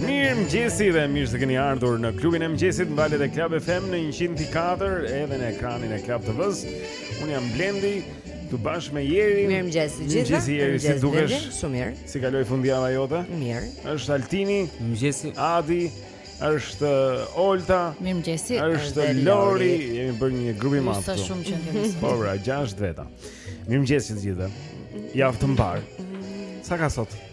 Mirëmëngjesi dhe mirë se keni ardhur në klubin e mëngjesit në valët e Club FM në 104 edhe në ekranin e Club TV-së. Unë jam Blendi, së bashku me Jerin. Mirëmëngjes të gjithëve. Mëngjesi Jeri, si dukesh Shumë mirë Si kaloi fundjava jote Mirë është Altini. Mëngjesi Adi është uh, Olta. Mirëmëngjesi është Lori Jemi bërë një grup i madh. Sa shumë që qenkemi. Po pra, gjashtë veta. Mirëmëngjes të gjithëve. Javë të mbarë Sa ka sotë?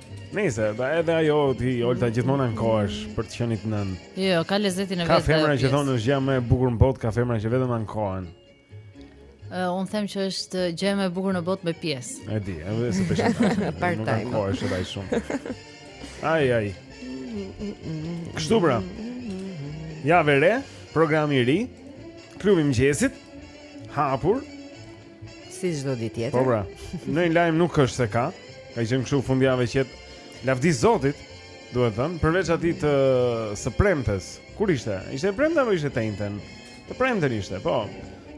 Nëse, da edhe ajo ti Olta gjithmonë ankohesh për të qenit nënë. Jo, jo, ka lezetin e vet. Ka femra që thonë është gjëja më e bukur në botë, ka femra që vetëm ankohen. Uh, unë them që është gjëja më e bukur në botë me pjesë. E di, edhe se bësh. Nuk ankohesh edhe shumë. Ai ai. Kështu pra. Javë e re, programi i ri, klubi i mëngjesit, hapur, Si çdo ditë tjetër. Po pra. Ndonjë lajm nuk është se ka. Ka qenë kështu fundjavë që lavdi Zotit, duhet thënë, përveç atij të së premtes. Kur ishte? Ishte e premte apo ishte të enjten? Të premten ishte, po.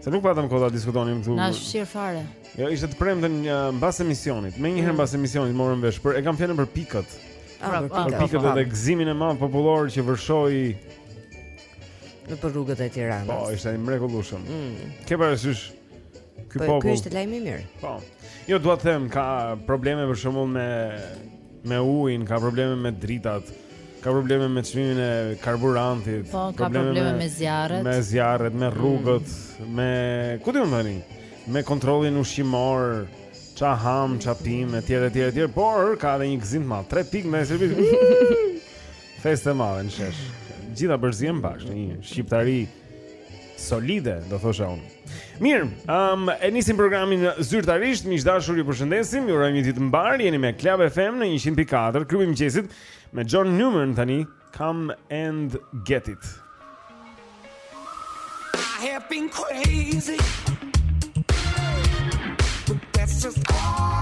Se nuk patëm kohë ta diskutonim këtu. Na shqir fare. Jo, ishte të premten mbas emisionit. Menjëherë mm. mbas emisionit morëm vesh, por e kam fjalën për pikët. Ah, për pikët, për pikët edhe gëzimin e madh popullor që vërshoi nëpër rrugët e Tiranës. Po, ishte i mrekullueshëm. Mm. Ke parasysh Ky po, ky është lajm i mirë. Po. Jo dua të them ka probleme për shembull me me ujin, ka probleme me dritat, ka probleme me çmimin e karburantit, po, ka probleme, probleme me zjarret, me zjarret, me rrugët, mm. me ku di unë tani, me kontrollin ushqimor, ça ham, ça pim etj etj etj, por ka edhe një gzim të madh, tre pikë me Serbinë. Festa e madhe në shesh. Të gjithë bërtisnin bashkë, një shqiptari. Solide, do thosha unë. Mirë, um, e nisim programin zyrtarisht, miq të dashur, ju përshëndesim, ju urojmë një ditë të mbarë. Jeni me Club FM në 104, klubi i mëngjesit me John Newman tani, Come and Get It. I have been crazy. But that's just all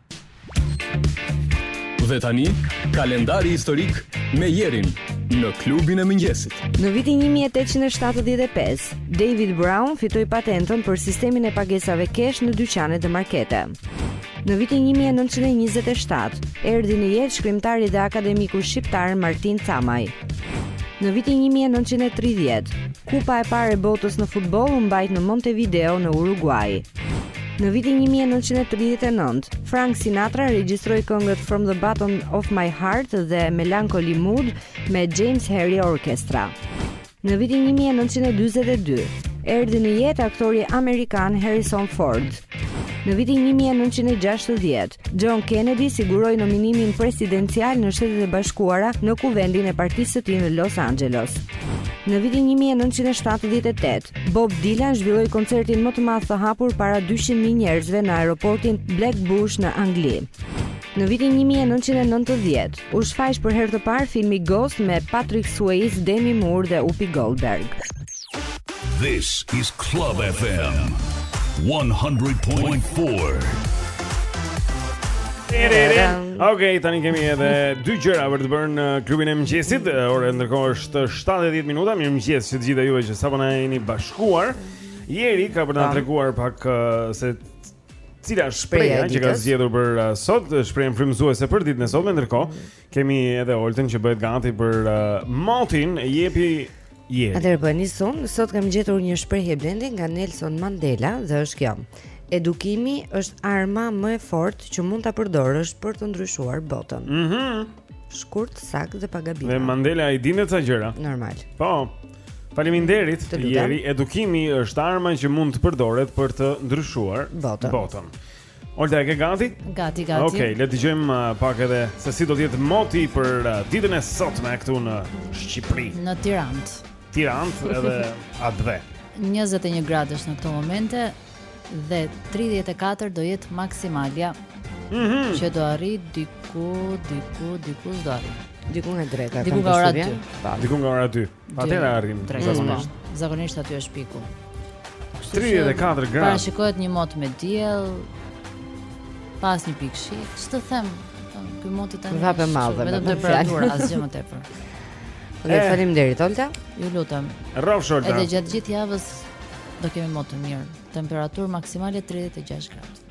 Dhe tani, kalendari historik me Jerin në klubin e mëngjesit. Në vitin 1875, David Brown fitoi patentën për sistemin e pagesave cash në dyqane dhe markete. Në vitin 1927, erdhi në jetë shkrimtari dhe akademiku shqiptar Martin Camaj. Në vitin 1930, kupa e parë e botës në futboll u mbajt në Montevideo në Uruguaj. Në vitin 1939, Frank Sinatra regjistroi këngët From the Bottom of My Heart dhe Melancholy Mood me James Harry Orchestra. Në vitin 1942, erdhi në jetë aktori amerikan Harrison Ford. Në vitin 1960, John Kennedy siguroi nominimin presidencial në Shtetet e Bashkuara në kuvendin e partisë së tij në Los Angeles. Në vitin 1978, Bob Dylan zhvilloi koncertin më të madh të hapur para 200.000 njerëzve në aeroportin Blackbushe në Angli. Në vitin 1990, u shfaq për herë të parë filmi Ghost me Patrick Swayze, Demi Moore dhe Whoopi Goldberg. This is Club FM 100.4. Okej, tani kemi edhe dy gjëra për të bërë në klubin e mëngjesit. Ora ndërkohë është 7:10 minuta. Mirëmëngjes të gjithëve juve që sapo na jeni bashkuar. Jeri ka për të na treguar pak uh, se cila është shprehja që ka zgjedhur për uh, sot, shprehjen frymëzuese për ditën e sotme. Ndërkohë, Kemi edhe Oltën që bëhet gati për uh, motin, jepi Jeri. Atëherë po e nis unë, sot kam gjetur një shprehje Blendi nga Nelson Mandela dhe është kjo. Edukimi është arma më e fortë që mund ta përdorësh për të ndryshuar botën. Mhm. Mm Shkurt, saktë dhe pa gabime. Dhe Mandela i dinte ca gjëra. Normal. Po. Faleminderit. Jeri, edukimi është arma që mund të përdoret për të ndryshuar botën. botën. Olta e ke gati? Gati, gati. Okej, okay, le të dëgjojmë uh, pak edhe se si do të jetë moti për uh, ditën e sotme këtu në Shqipëri. Në Tiranë. Tiranë edhe atdhe. 21 gradë është në këto momente dhe 34 do jetë maksimalja. Mhm. Mm që do arri diku, diku, diku do arri. Diku në drekë, diku nga ora 2. Diku nga ora 2. Atëherë arrin zakonisht. Po, zakonisht aty është piku. 34 gradë. Parashikohet një mot me diell. Pa asnjë pikë shi, ç'të them? Ky mot i tani. Vapë e madhe, vetëm temperatura asgjë më tepër. Dhe eh. faleminderit Olta. Ju lutem. Rrofsh Olta. Edhe gjatë gjithë javës do kemi mot të mirë. Temperaturë maksimale 36 gradë.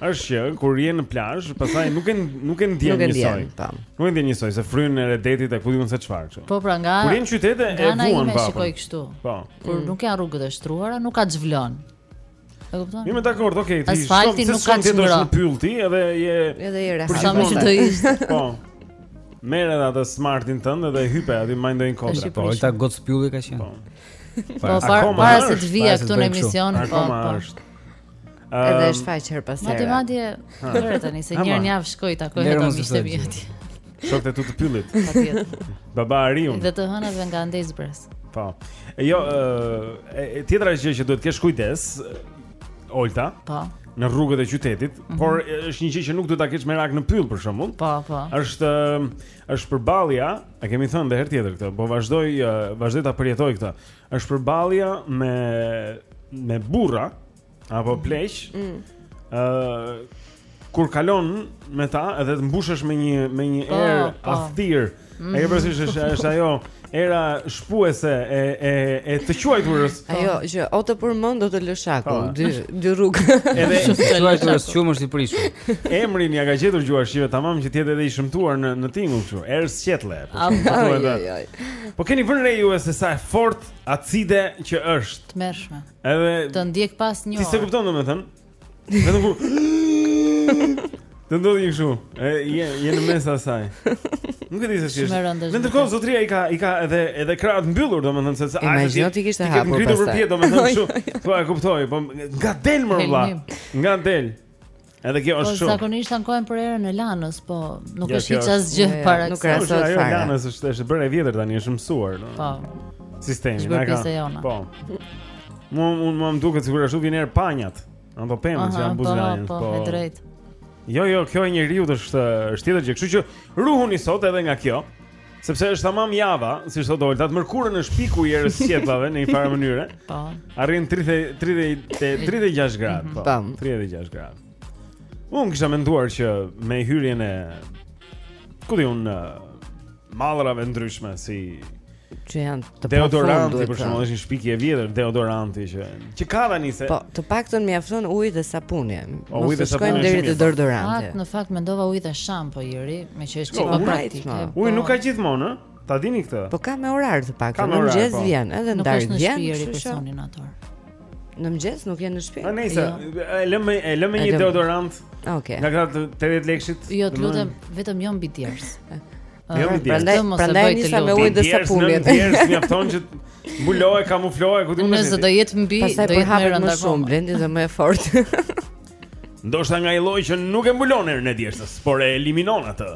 Është që kur je në plazh, pastaj nuk e nuk e ndjen njësoj. Po. Nuk e ndjen njësoj se fryn era e detit e ku di unë se çfarë kështu. Po pra, ama. Kur je në qytet e vuan vapën. Nga na shikoj kështu. Po. Kur mm. nuk janë rrugët e shtruara, nuk ka ç'vlon. E kupton? Jemi dakord, okay, asfalti nuk ka ç'vlon. Në pyll ti edhe je edhe je rreth. Sa më shumë të ishte. Po. Merre edhe atë smartin tënd dhe hipe aty në ndonjë kodër. Po, ajo gocë pylli ka qenë. Po. Po, para se të vija këtu në emision, po. Akoma po. është. Edhe është faqë herë pas herë. Madje madje gjëra tani se një herë javë shkoi takoj me të mishte bi aty. Shokët e tu të pyllit. Patjetër. Baba Ariun. Dhe të hënave nga Andej Zbres. Po. Jo, e tjetra gjë që duhet të kesh kujdes, Olta. Po. Në rrugët e qytetit, mhm. por është një gjë që nuk duhet ta kesh merak në pyll për shembull. Po, po. Është është përballja, e kemi thënë edhe herë tjetër këtë, po vazhdoj vazhdoj ta përjetoj këtë. Është përballja me me burra apo mhm. pleq. Ëh, mm. uh, kur kalon me ta edhe të mbushësh me një me një po, erë po. aftir. Mm. Ai vërsi është është ajo era shpuese e e e të quajturës. Ajo që o të përmend do të lëshaku po. dy dy rrugë. Edhe të quajturës shumë është i prishur. Emrin ja ka gjetur gjuha shqipe tamam që të jetë edhe i shëmtuar në në tingull kështu. Erë sqetle. Po, Po keni vënë re juve se sa e fort acide që është. Tmerrshme. Edhe të ndjek pas një. Ti s'e kupton domethën? Vetëm ku Të ndodh kështu, e, je, je në mes asaj Nuk e di se si është Ndërkohë, zotëria i ka, i ka edhe, edhe krahët mbyllur, domethënë se sa Ima i gjënë t'i kishtë e hapur përpjetë, domethënë shumë Po e kuptoj, po nga del mor vlla Nga del Edhe kjo është po, shumë. Po zakonisht ankohen për erën e Lanës, po nuk ja, është hiç asgjë para kësaj. Nuk krahasohet fare. Ajo Lanës është është erë e vjetër tani, është mësuar, no? Po. Sistemi, na ka. Po. Mu mu më duket sikur ashtu vjen erë panjash. Ato pemë që janë buzë Lanës, po. Po, e drejtë. Jo, jo, kjo e njeriu është është tjetër gjë. Kështu që ruhuni sot edhe nga kjo. Sepse është tamam java, siç thotë Olta, të mërkurën është piku i erës së sqetllave në një farë mënyre. Po. Arrin 30 30 36 gradë, po. 36 mhm. gradë. Unë kisha menduar që me hyrjen e ku di unë mallrave të ndryshme si që janë të deodoranti për shembull është një shpikje e vjetër deodoranti që që ka tani se po të paktën mjafton ujë dhe sapuni po, mos të shkojmë deri te deodoranti në fakt mendova ujë dhe shampo iri me që është çfarë praktik po. ujë nuk ka gjithmonë ë ta dini këtë po ka me orar të paktën në mëngjes po. vjen edhe në darkë vjen nuk është në personin ator Në mëngjes nuk jeni në shtëpi. Po nejse, jo. e lëmë e lëmë një deodorant. Okej. Nga këta 80 lekësh. Jo, lutem, vetëm jo mbi djers. Jo, ah, prandaj prandaj nisa me ujë dhe sapunin. Djersë mjafton që mbuloje, kamufloje, ku di unë. Nëse do jetë mbi, do jetë më rëndë më shumë, blendi dhe më e fortë. Ndoshta nga ai lloj që nuk e mbulon erën e djersës, por e eliminon atë.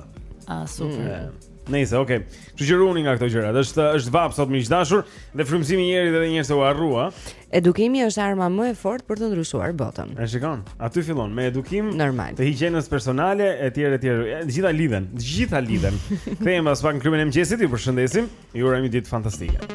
Ah, super. Mm. Nëse, okay. Kështu që ruhuni nga këto gjëra. Është është vapë sot miq të dashur dhe frymëzimi i njeriut edhe njerëzve u harrua. Edukimi është arma më e fortë për të ndryshuar botën. E shikon? Aty fillon me edukim, Normal. të higjienës personale etj etj. E, Të gjitha lidhen, të gjitha lidhen. Kthehemi pas pak në klubin e mëngjesit, ju përshëndesim. Ju urojmë një ditë fantastike.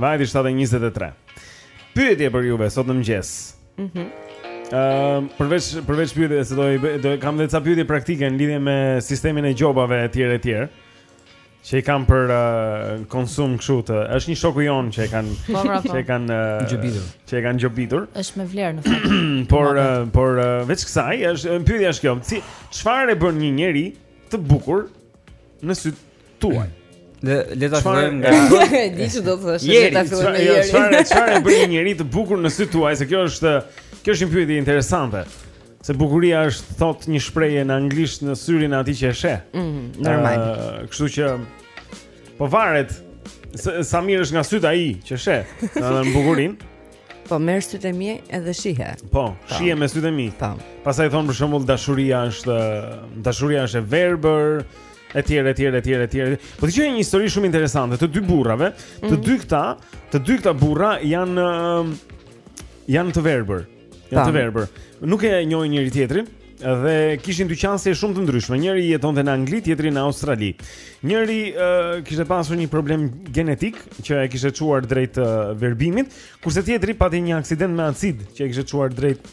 Vajti 7:23. Pyetje për juve sot në mëngjes. Mhm. Mm Ëm uh, përveç përveç pyetjes se do i bëj do kam edhe ca pyetje praktike në lidhje me sistemin e gjobave etj etj. Që i kam për uh, konsum kështu të. Është një shoku jonë që e kanë po, po, po. që e kanë uh, gjobitur. Që e kanë gjobitur. Është me vlerë në fakt. por uh, por uh, veç kësaj është pyetja është kjo. Çfarë e bën një njeri të bukur në sy tuaj. Le le ta fillojmë nga dhe që do të thosh le ta fillojmë Jo. Çfarë çfarë bën një njeri të bukur në sytë tuaj se kjo është kjo është një pyetje interesante. Se bukuria është thotë një shprehje në anglisht në syrin e atij që e sheh. Mm, mm normal. Uh, kështu që po varet se, sa mirë është nga sytë ai që sheh, edhe në bukurinë. Po merr sytë e mi edhe shihe. Po, po. shihe me sytë e mi. Po. Pastaj thonë për shembull dashuria është dashuria është e verbër. Uh, etj etj etj etj. Po di një histori shumë interesante të dy burrave, të mhm. dy këta, të dy këta burra janë janë të verbër. Janë të verbër. Nuk e njihnin njëri tjetrin dhe kishin dy qasje shumë të ndryshme. Njëri jetonte në Angli, tjetri në Australi. Njëri uh, kishte pasur një problem genetik që e kishte çuar drejt uh, verbimit, kurse tjetri pati një aksident me acid që e kishte çuar drejt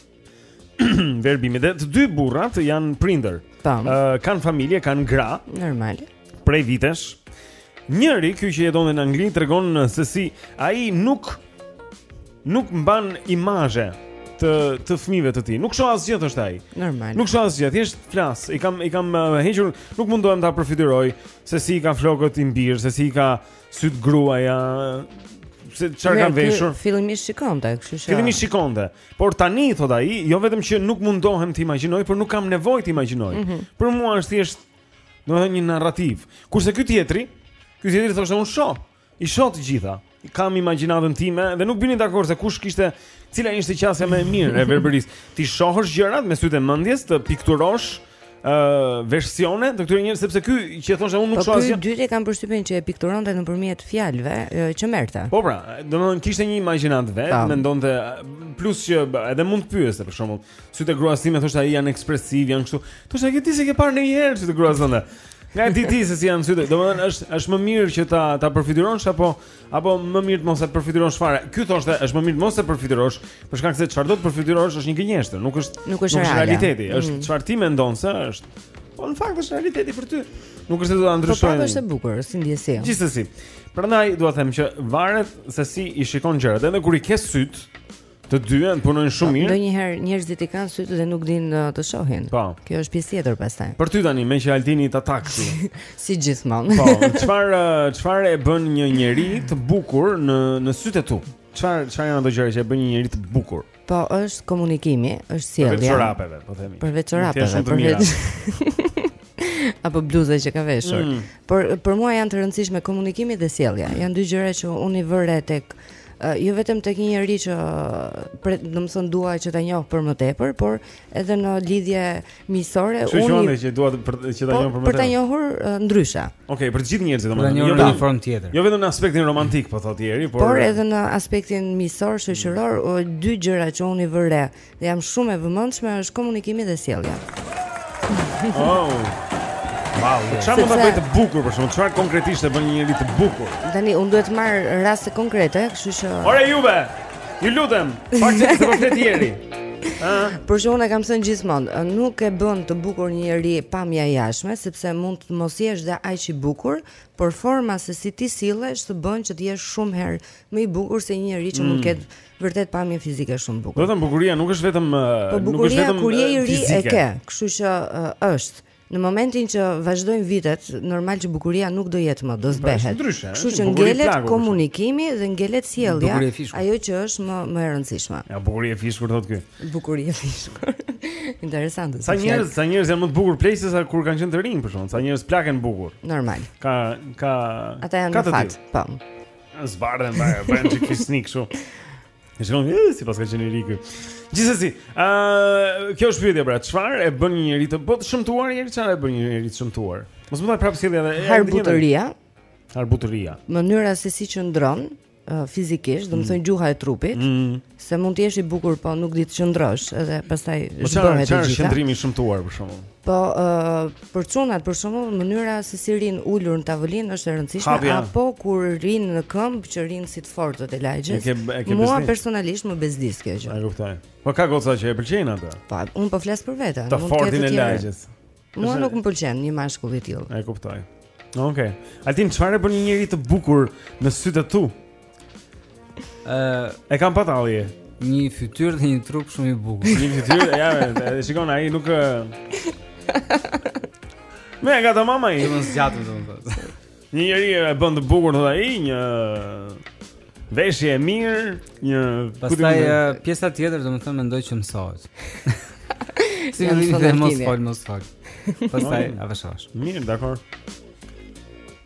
verbimit dhe të dy burrat janë prindër. Tam. Uh, kanë familje, kanë gra. Normal. Prej vitesh. Njëri, ky që jetonte në Angli, tregon se si ai nuk nuk mban imazhe të të fëmijëve të tij. Nuk shoh asgjë thoshte ai. Normal. Nuk shoh asgjë, thjesht flas. I kam i kam uh, hequr, nuk mundohem ta përfytyroj se si i ka flokët im bir, se si i ka sytë gruaja, se çfarë kanë veshur. Fillimisht shikonte, kështu që. Fillimisht shikonte. Por tani thotë ai, jo vetëm që nuk mundohem të imagjinoj, por nuk kam nevojë të imagjinoj. Mm -hmm. Për mua është thjesht domethënë një narrativë. Kurse ky tjetri, ky tjetri thoshte unë shoh, i shoh të gjitha. Kam imagjinatën time dhe nuk binin dakord se kush kishte cila ishte qasja më e mirë e verbërisë. T'i shohësh gjërat me sytë e mendjes, të pikturosh uh, versione të këtyre njerëzve sepse ky që thoshte unë nuk po shoh asgjë. Po ky i dyti kam përshtypjen që e pikturonte nëpërmjet fjalëve që merrte. Po pra, domethënë kishte një imagjinatë vetë, po. mendonte plus që edhe mund të pyeste për shembull, sytë e gruas sime thoshte ai janë ekspresivë, janë kështu. Thoshte ky ti s'i ke parë ndonjëherë sytë e gruas tënde. Nga e di ti se si janë sytë, domethënë është është më mirë që ta ta përfytyrosh apo Apo më mirë të mos e përfytyrosh fare. Ky thoshte, është më mirë të mos e përfytyrosh, për shkak se çfarë do të përfytyrosh është një gënjeshtër, nuk është nuk është, nuk është realiteti, mm. është çfarë ti mendon se është. Po në fakt është realiteti për ty. Nuk është se do ta ndryshojmë. Po është e bukur, si ndjesi. Gjithsesi. Prandaj dua të them që varet se si i shikon gjërat, edhe kur i ke sytë, Të dyja punojnë shumë po, mirë. Ndonjëherë njerëzit i kanë sytë dhe nuk dinë uh, të shohin. Po. Kjo është pjesë tjetër pastaj. Për ty tani meqë Altini ta taksi. si gjithmonë. Po, çfarë uh, çfarë e bën një njeri të bukur në në sytë e tu? Çfarë çfarë janë ato gjëra që e bën një njeri të bukur? Po, është komunikimi, është sjellja. Përveç çorapeve, po themi. Përveç çorapeve, për apo bluza që ka veshur. Mm. Por për mua janë të rëndësishme komunikimi dhe sjellja. Janë dy gjëra që unë i vë re tek uh, jo vetëm tek një njeri që domethënë dua që ta njoh për më tepër, por edhe në lidhje miqësore unë. Çfarë unë që dua për që ta po, njoh për më tepër? Për ta njohur uh, ndryshe. Okej, okay, për të gjithë njerëzit domethënë, jo në formë tjetër. Jo vetëm në aspektin romantik, po thotë Jeri, por Por edhe në aspektin miqësor, shoqëror, mm. dy gjëra që unë i vë re uh, Dhe jam shumë e vëmendshme është komunikimi dhe sjellja. Oh. Wow, çfarë mund ta bëjë të bukur për shembull çfarë konkretisht e bën një njeri të bukur? Tani unë duhet të marr raste konkrete, kështu që Ore juve. Ju lutem, pak të komplet Jeri. Ëh. Por që unë e kam thënë gjithmonë, nuk e bën të bukur një njeri pamja e jashtme, sepse mund të mos jesh dhe aq i bukur, por forma se si ti sillesh të bën që të jesh shumë herë më i bukur se një njeri që mund të mm. ketë Vërtet pamje fizike shumë të bukur. Domethënë bukuria nuk është vetëm po, nuk është vetëm kur je i ri e ke, kështu që është. Në momentin që vazhdojnë vitet, normal që bukuria nuk do jetë më, do zbehet. Kështu që ngelet komunikimi dhe ngelet sjellja, ajo që është më më e rëndësishme. Ja bukuria e vyshkur thotë ky. Bukuria e vyshkur. Interesant. Sa njerëz, sa njerëz janë më të bukur pleq sesa kur kanë qenë të rinj për shembull, sa njerëz plaken bukur. Normal. Ka ka Ata janë ka të fat. Po. Zbardhen, bëhen kështu një kështu Në shkëm, e, sikur s'ka qenë i ri ky Gjithsesi, uh, kjo është pyetja pra, çfarë e bën një njeri të po të shëmtuar, Jeri çfarë e bën një njeri të shëmtuar? Mos më thuaj prapë sjellja dhe Harbutëria Harbutëria Mënyra se si qëndron, uh, fizikisht, domethënë mm. gjuha e trupit mm. Se mund të jesh i bukur, po nuk di të qëndrosh, edhe pastaj po zhbëhet e gjitha. Po çfarë qëndrimi i shëmtuar për shembull? Po ë uh, për çunat për shembull mënyra se si rrinë ulur në tavolinë është e rëndësishme Hapja. apo kur rrinë në këmbë që rrinë si të fortët e lagjes. Mua personalisht më bezdis kjo gjë. E kuptoj. Po ka goca që e pëlqejnë atë. Po unë po flas për veten, mund të ketë të tjerë. Të fortin e lagjes. Mua nuk më pëlqen një mashkull i tillë. E kuptoj. Okej. Okay. Altin çfarë e bën një njeri të bukur në sytë e tu? Ë, uh, e kam patalli. Një fytyrë dhe një trup shumë i bukur. Një fytyrë, ja, e shikon ai nuk Me nga ta mama i. Shumë zgjatë domethënë. Një njeri e bën të bukur thotë ai, një veshje e mirë, dhe pastaj pjesa tjetër domethënë mendoj që mësohet. si më thënë mos fol, mos fol. Pastaj e dëgjosh. Mirë, dakor.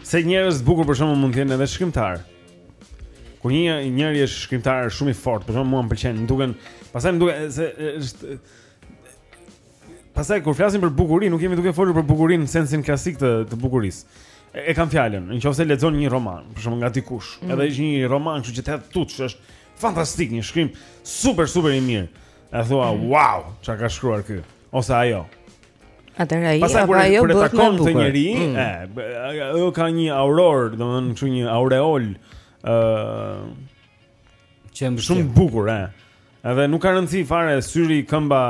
Se njerëz të bukur për shembull mund të jenë edhe shkrimtar. Kur një njeri është shkrimtar shumë i fortë, po mua më pëlqen, më duken, pastaj më duken se është Pastaj kur flasim për bukurinë, nuk jemi duke folur për bukurinë në sensin klasik të të bukurisë. E, e kam fjalën, nëse lexon një roman, për shembull nga dikush, mm. edhe është një roman, kështu që të tut, është fantastik, një shkrim super super i mirë. E thua, mm. "Wow, ça ka shkruar ky?" Ose ajo. Atëherë ai, pastaj, ajo bëhet më bukur. Një njeri, mm. e, ajo ka një aurë, domethënë kështu një aureol, ë, uh, Shumë bukur, e. Edhe nuk ka rëndësi fare syri, këmba,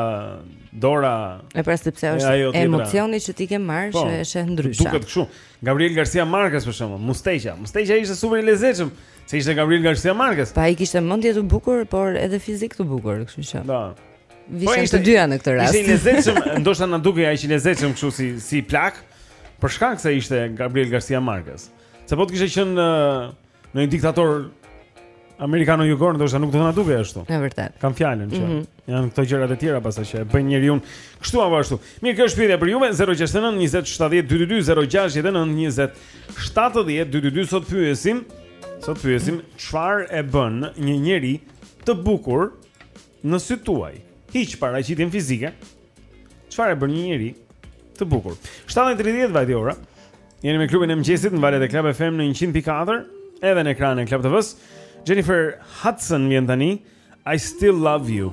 dora. E pra sepse është e, emocioni që ti ke marrë po, që është ndryshe. Duket kështu. Gabriel Garcia Marquez për shembull, me mustaqe. Me mustaqe ishte super i lezetshëm, se ishte Gabriel Garcia Marquez. Po ai kishte mendje të bukur, por edhe fizik të bukur, kështu që. Da. Vishën po, ishte, të dyja në këtë rast. Ishte i lezetshëm, ndoshta na dukej aq i lezetshëm kështu si si plak, për shkak se ishte Gabriel Garcia Marquez. Se po të kishte qenë uh, Në një diktator amerikanojugor ndoshta nuk do të na dukej ashtu. Në vërtet. Kam fjalën që mm -hmm. janë këto gjërat e tjera pastaj që e bëjnë njeriun kështu apo ashtu. Mirë, kjo është pyetja për juve 069 20 70 222 069 20 70 222 sot pyesim sot pyesim çfarë e bën një njeri të bukur Në sytë tuaj, hiq paraqitjen fizike. Çfarë e bën një njeri të bukur? 7:30 vajti ora. Jeni me klubin e mëngjesit në valët e Club FM në 100.4, edhe në ekranin e Club TV-s. Jennifer Hudson vjen tani. I still love you.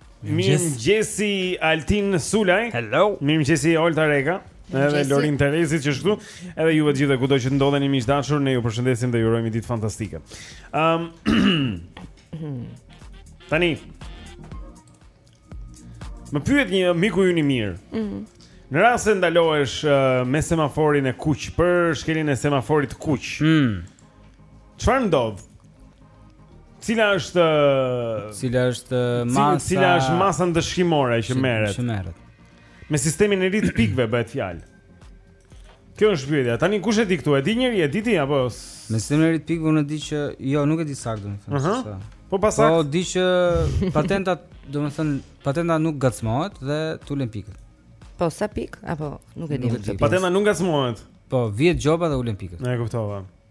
Mirëmëngjesi Altin Sulaj. Hello. Mirëmëngjesi Olta Reka. Edhe Lorin Terezi që është këtu, edhe juve të gjithë kudo që ndodheni miq të dashur, ne ju përshëndesim dhe ju urojmë një ditë fantastike. Ëm um, Tani. Më pyet një miku ynë i mirë. Ëh. Mm -hmm. Në rast se ndalohesh uh, me semaforin e kuq për shkeljen e semaforit të kuq. Hm. Çfarë ndodh? Cila është Cila është masa Cila është masa ndëshkimore që merret? Që merret. Me sistemin e ri të pikëve bëhet fjalë. Kjo është pyetja. Tani kush e di këtu? E di njëri, e di ti apo? Me sistemin e ri të pikëve unë di që jo, nuk e di saktë domethënë. Ëh. Uh -huh. Po pastaj. Po di që patenta, domethënë, patenta nuk ngacmohet dhe të ulen pikët. Po sa pikë apo nuk e di. Patenta nuk ngacmohet. Po vjen gjoba dhe ulen pikët. Ne e kuptova.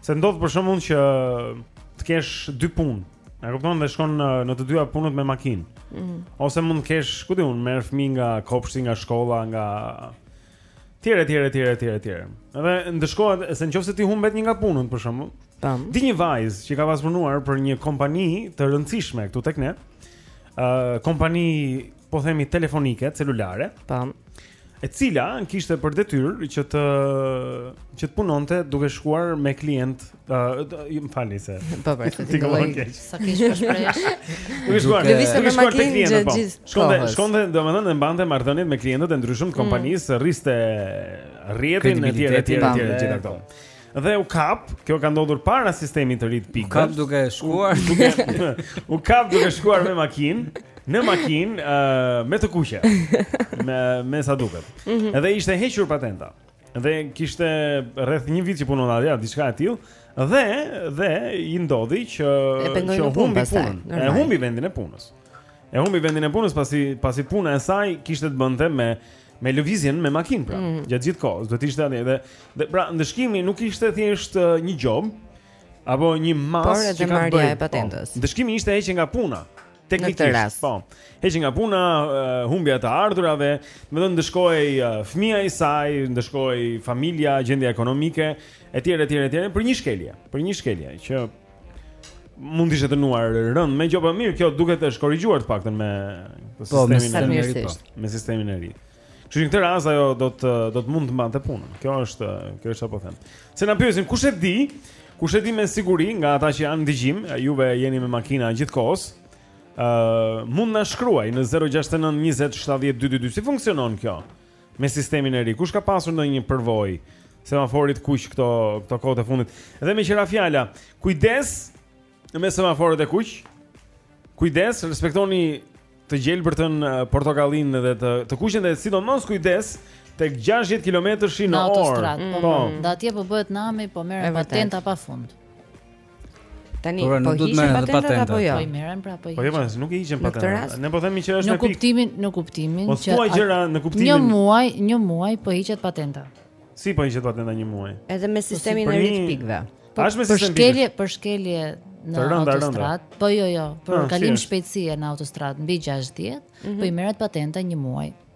Se ndodh për shembull që të kesh dy punë. E kupton dhe shkon në, në të dyja punët me makinë. Mm -hmm. Ose mund të kesh, ku di unë, merr fëmijë nga kopshti, nga shkolla, nga tjere, tjere, tjere, tjere, tjere. Edhe ndëshkohet, se në qofë se ti humbet një nga punët, për shembull, Tam. di një vajzë që ka pas punuar për një kompani të rëndësishme këtu tek ne, uh, kompani, po themi, telefonike, celulare, Tam. e cila kishte për detyrë që të që të punonte duke shkuar me klient, uh, më falni se. Po po, ti ke vënë keq. Sa kish për shpresh. Duke shkuar, duke shkuar me makinë gjithë po. gjithë. Shkonte, shkonte domethënë e mbante marrëdhëniet me klientët e ndryshëm të mm. kompanisë, rriste rrjetin e tjerë e tjerë e tjerë gjithë ato. Dhe u kap, kjo ka ndodhur para sistemit të ri të pikëve. U kap duke shkuar, u kap duke shkuar me makinë, në makinë uh, me të kuqe. Me me sa duket. Mm -hmm. Dhe ishte hequr patenta. Dhe kishte rreth një vit që punonte atje, ja, diçka e tillë. Dhe dhe i ndodhi që që humbi punën. E humbi vendin e punës. E humbi vendin e punës pasi pasi puna e saj kishte të bënte me Me lëvizjen me makinë pra, mm. gjatë gjithë kohës, duhet ishte atje dhe dhe pra ndëshkimi nuk ishte thjesht një gjobë apo një masë që ka bërë e patentës. Po, ndëshkimi ishte heqje nga puna. Teknikisht, po. Heqje nga puna, humbja e të ardhurave, domethënë ndëshkohej fëmija i saj, ndëshkohej familja, gjendja ekonomike, etj, etj, etj, për një shkelje, për një shkelje që mund të ishte dënuar rëndë me gjoba mirë kjo duket është korrigjuar të paktën me po, sistemin e ri po. me sistemin e ri Kështu që në këtë rast ajo do të do të mund të mbante punën. Kjo është, kjo është sa po them. Se na pyesin kush e di, kush e di me siguri nga ata që janë në dëgjim, ju që jeni me makina gjithë kohës. Ë, uh, mund na shkruaj në 069 20 70 222 si funksionon kjo? Me sistemin e ri, kush ka pasur ndonjë përvojë semaforit kuq këto këto kohët e fundit? Dhe meqë ra fjala, kujdes me semaforët e kuq. Kujdes, respektoni të gjelbërtën, portokallinë dhe të të kuqen dhe sidomos kujdes tek 60 kilometrashi në orë. Po, mm. do atje po bëhet nami, po merren patenta pafund. Tani po nuk do të merren më patentat apo jo? Po i merren pra po i. Po jo, nuk i hiqen patentat. Ne po themi që është në pikë. Në kuptimin, në kuptimin po që Po thua gjëra në kuptimin. Një muaj, një muaj po hiqet patenta. Si po hiqet patenta një muaj? Edhe me po sistemin e ri të pikëve. Po është me sistemin. Për shkelje, për shkelje në autostrad. Po jo, jo, për ah, kalim shpejtësie në autostradë mbi 60, mhm. po i merret patenta një muaj.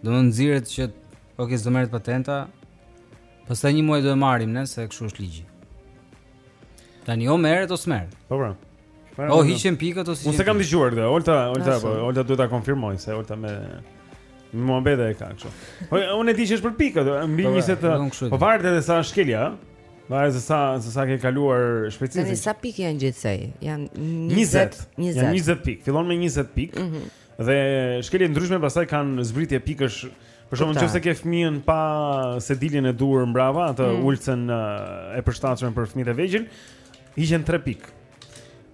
Do të nxirret që ok, s'do merret patenta. Pastaj një muaj do e marrim ne se kështu është ligji. Tani o merret o s'merret. Po bra. Po, o hiqen pikat ose Unë s'e kam dëgjuar këtë. Olta, Olta, po, Olta duhet ta konfirmojë se Olta me me muhabete e ka kështu. Po unë e di që është për pikat, mbi 20 po, të. Po varet edhe sa është shkelja, ëh. Varet se sa se sa ke kaluar shpejtësinë. Tani sa pikë janë gjithsej? Janë 20, 20. Janë 20 pikë. Fillon me 20 pikë. Mhm. Dhe shkelje të ndryshme pastaj kanë zbritje pikësh Për shembull në qoftë se ke fëmijën pa sediljen e duhur mbrapa Atë mm. ulësen uh, e përshtatshme për fëmijët e vegjël hiqen tre pikë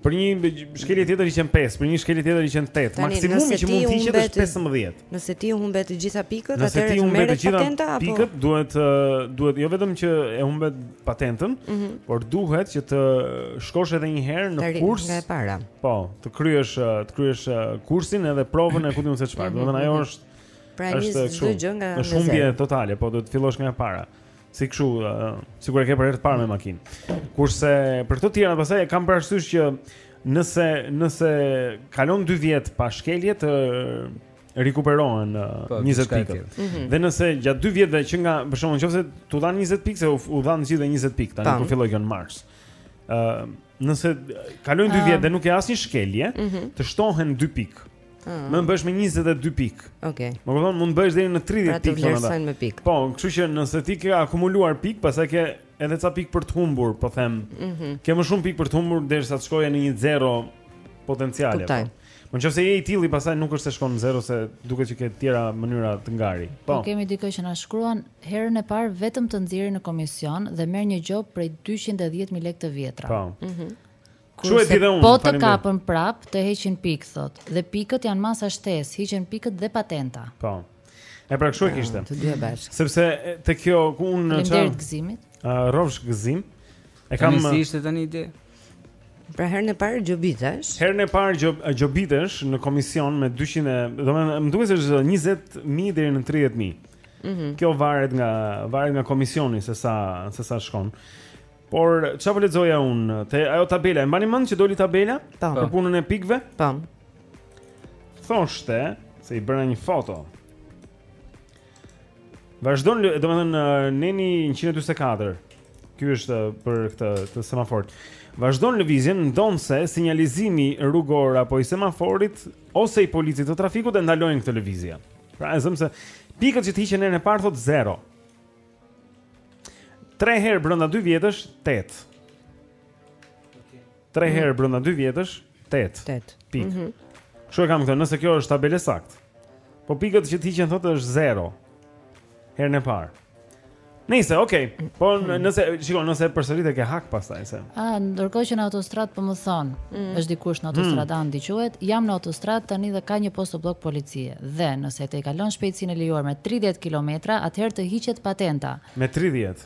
Për një shkelje tjetër hiqen 5, për një shkelje tjetër hiqen 8. Maksimumi që mund të hiqet është 15. Nëse ti i humbet të gjitha pikët, atëherë të merret patenta apo? Nëse ti i humbet të gjitha pikët, duhet uh, duhet jo vetëm që e humbet patentën, mm -hmm. por duhet që të shkosh edhe një herë në Tari, kurs. Nga e para. Po, të kryesh të kryesh kursin edhe provën e kupton se çfarë. Domethënë ajo mhm. është pra nis çdo gjë nga është humbje totale, po do të fillosh nga e para. Si kështu, uh, sikur e ke për herë të parë me makinë. Kurse për këto të tjerat pastaj kam parasysh që nëse nëse kalon 2 vjet pa shkelje të rikuperohen uh, po, 20 pikë. Mm -hmm. Dhe nëse gjatë 2 vjetëve që nga, për shembull, nëse t'u dhanë 20 pikë, se u, u dhanë të gjithëve 20 pikë tani kur filloi kjo në mars. Ë, uh, nëse kalojnë 2 uh. vjet dhe nuk ke asnjë shkelje, mm -hmm. të shtohen 2 pikë. Uh. Bëhesh me 22 pikë. Okej. Okay. Më kupton, mund të bësh deri në 30 pra pikë. Pra të vlerësojnë me pikë. Po, kështu që nëse ti ke akumuluar pikë, pastaj ke edhe ca pikë për të humbur, po them. Mm -hmm. Ke më shumë pikë për të humbur derisa të shkojë në një 0 potenciale. Po. Kuptoj. Po. Po nëse je i tillë, pastaj nuk është se shkon në zero se duket që ke tjetër mënyrë të ngarjes. Po. Po kemi dikë që na shkruan herën e parë vetëm të nxjerrin në komision dhe merr një gjobë prej 210.000 lekë të vjetra. Po. Mhm. Mm Kurse unë, po të kapën prapë, të heqin pikë thotë. Dhe pikët janë masë shtesë, hiqen pikët dhe patenta. Po. E pra kështu e kishte. Të dy bashkë. Sepse te kjo ku unë në çfarë? Gëzimit. Ë, uh, rrofsh Gëzim. E kam. Nëse ishte tani ide. Pra herën e parë gjobitesh. Herën e parë gjob, gjobitesh në komision me 200, e, domethënë më duket se është 20000 deri në 30000. Mhm. Mm Kjo varet nga varet nga komisioni se sa se sa shkon. Por çfarë po lexoja unë te ajo tabela, e mbani mend që doli tabela po. për punën e pikëve? Tam. Po. Thoshte se i bëra një foto. Vazhdon, domethënë, neni 124 Ky është për këtë të semaforit Vazhdon lëvizjen ndonëse sinjalizimi rrugor apo i semaforit Ose i policit të trafikut e ndalojnë këtë lëvizje Pra e zëmë se pikët që të hiqen herën e parë thotë 0 3 herë brenda 2 vjetësh 8 3 herë brenda 2 vjetësh, 8. 8. Pikë. Mm -hmm. e kam këtu, nëse kjo është tabela e saktë. Po pikët që të hiqen thotë është 0. Herën e parë. Nëse, okay. Po mhm. nëse, shikoj, nëse përsërit e ke hak pastaj se. Ah, ndërkohë që në autostradë po më thonë, mm. është dikush në autostradë mm. Andi quhet, jam në autostradë tani dhe ka një postobllok policie. Dhe nëse ti e kalon shpejtësinë e lejuar me 30 kilometra, atëherë të hiqet patenta. Me 30.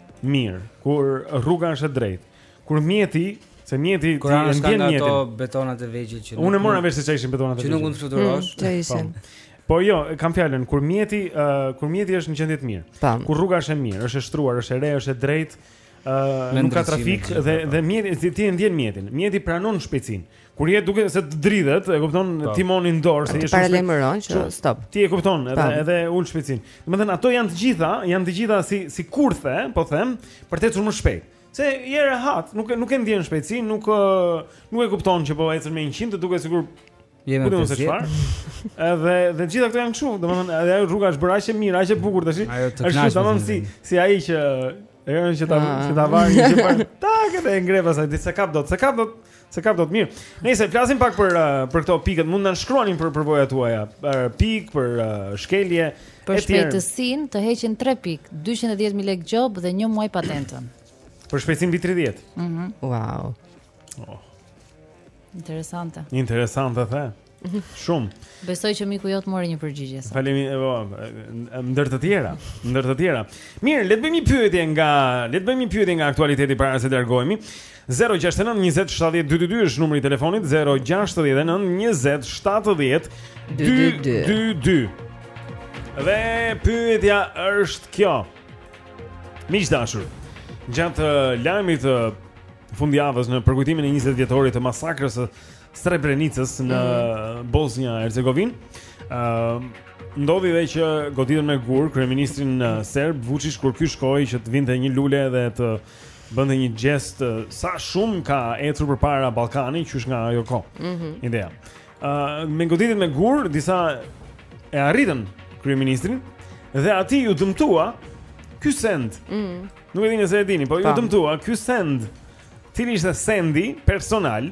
mirë, kur rruga është e drejtë, kur mjeti Se mjeti ti e ndjen mjetin. Kur ato betonat e vegjël që Unë mora vesh se ça ishin betonat e vegjël. Që nuk mund të fluturosh. Mm, ça ishin. Po. po jo, kam fjalën kur mjeti, uh, kur mjeti është në gjendje të mirë. Po. Kur rruga është e mirë, është e shtruar, është e re, është e drejtë, uh, nuk ka trafik dhe dhe mjeti ti e ndjen mjetin. Mjeti pranon shpejtësinë. Kur je duke se të dridhet, e kupton po. timoni në dorë se je shumë. Paralajmëron që stop. Ti e kupton edhe pa. Po. edhe ul shpejtësinë. Domethënë ato janë të gjitha, janë të gjitha si si kurthe, po them, për të ecur më shpejt. Se je rehat, nuk nuk e ndjen shpejtësinë, nuk nuk e kupton që po ecën me 100 të duket sikur Jemi në të zgjedhur. Edhe dhe të gjitha këto janë kështu, domethënë edhe ajo rruga është bërë aq e mirë, aq e bukur tash. Është kështu domethënë si si ai që E kanë që ta që ta vajë një gjë para që të ngre pas ai s'e kap dot, s'e kap dot, s'e kap dot. Mirë. Nëse flasim pak për uh, për këto pikët, mund të na shkruani për përvojat tuaja, për pikë, për uh, shkelje, për shpejtësinë të heqin 3 pikë, 210000 lekë gjobë dhe 1 muaj patentën. Për shpejtësinë mbi 30. Mhm. Wow. Oh. Interesante. Interesante the. Shumë. Besoj që miku jot mori një përgjigje. Faleminderit. Ndër të tjera, ndër të tjera. Mirë, le të bëjmë një pyetje nga, le të bëjmë një pyetje nga aktualiteti para se të largohemi. 069 20 70 222 është numri i telefonit 069 20 70 222. Dhe pyetja është kjo. Miq të dashur, gjatë lajmit të fundjavës në përkujtimin e 20 vjetorit të masakrës Srebrenicës në mm. Bosnia Hercegovinë. Ëm ehm, uh, ndodhi dhe që goditën me gur kryeministrin uh, serb Vučić kur ky shkoi që të vinte një lule dhe të bënte një gjest uh, sa shumë ka ecur përpara Ballkani qysh nga ajo kohë. Mm -hmm. Ideja. Ëm uh, me goditjet me gur disa e arritën kryeministrin dhe atij iu dëmtua ky send. Mm -hmm. Nuk e di nëse e dini, po iu dëmtua ky send. Cili ishte sendi personal?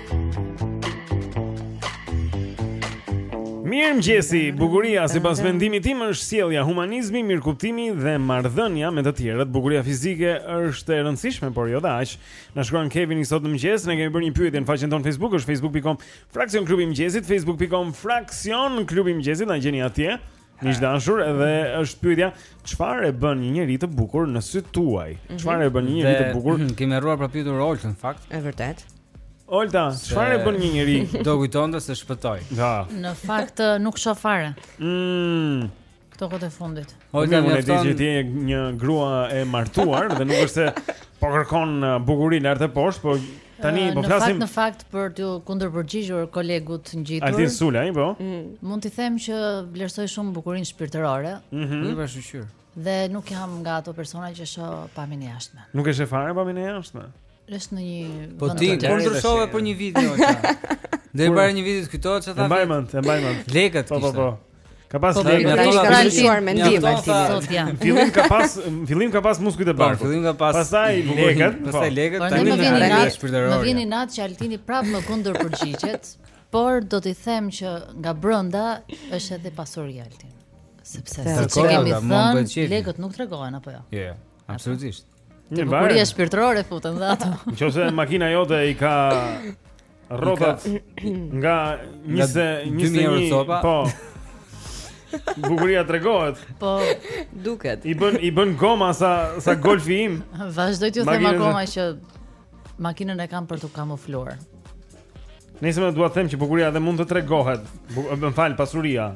Mirëmëngjesi, bukuria sipas mendimit tim është sjellja, humanizmi, mirëkuptimi dhe marrëdhënia me të tjerët Bukuria fizike është e rëndësishme, por jo dhe aq. Na shkruan Kevini. Sot në mëngjes, ne kemi bërë një pyetje në faqen tonë Facebook është facebook.com fraksion klubi i mëngjesit Facebook.com fraksion klubi i mëngjesit, na gjeni atje Miq të dashur, edhe është pyetja, çfarë e bën një njeri të bukur në sytë tuaj? Mhm. Çfarë e bën një njeri të bukur? Dhe, Kemi harruar për ta pyetur Oltën në fakt. Është e vërtetë. Olta, çfarë e bën një njeri? Do kujtonte se shpëtoi. Da. Në fakt nuk shoh fare. Mm. Këto kohët e fundit. Olta më thoni se ti je një grua e martuar dhe nuk është se po kërkon uh, bukurinë lart e poshtë, por Tani po flasim në fakt për t'iu kundërpërgjigjur kolegut ngjitur. Altin Sulaj, po. Mm. Mund t'i them që vlerësoj shumë bukurinë shpirtërore. Mhm. Mm Ju bëftë shyqyr. Dhe nuk jam nga ato persona që shoh pamjen e jashtme. Nuk e sheh fare pamjen e jashtme. Është në një Po ti kundërshove për një video atë. Deri para një video të kujtohet çfarë tha. E mbaj mend, e mbaj mend. Lekët. Po po po. Ka pas po, ndërroi mendim aty. Fillim ka pas, fillim ka pas muskujt e po, bardhë. Fillim ka pas. Pastaj lekët, po. pastaj lekët tani më vjen nat, më vjen inat që Altini prap më kundërpërgjigjet, por do t'i them që nga brenda është edhe pasuria Altin. Sepse siç kemi thënë, lekët nuk tregohen apo jo. Jo, absolutisht. Te bukuria shpirtërore futen dhe ato. Nëse makina jote i ka Rrotat nga 20 21 euro copa. Po. Bukuria tregohet. Po, duket. I bën i bën goma sa sa golfi im. Vazhdoj t'ju them akoma që makinën e kam për t'u kamufluar. Nejse më, dua të them që bukuria edhe mund të tregohet. Më fal, pasuria.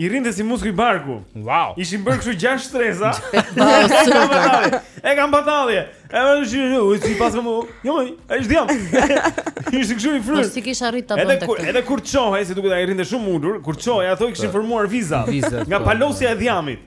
I rrinte si muskuj barku. Wow. Ishin bërë kështu gjashtë shtresa. e kam batalje. E më shi, u si paske më. Jo më, ai është dhjam. Ishte kështu i fryrë. Po si kish arrit ta bënte. Edhe kur edhe kur çohej, si duket ai rrinte shumë ulur, kur çohej, ato i kishin formuar viza. Nga po. palosja e dhjamit.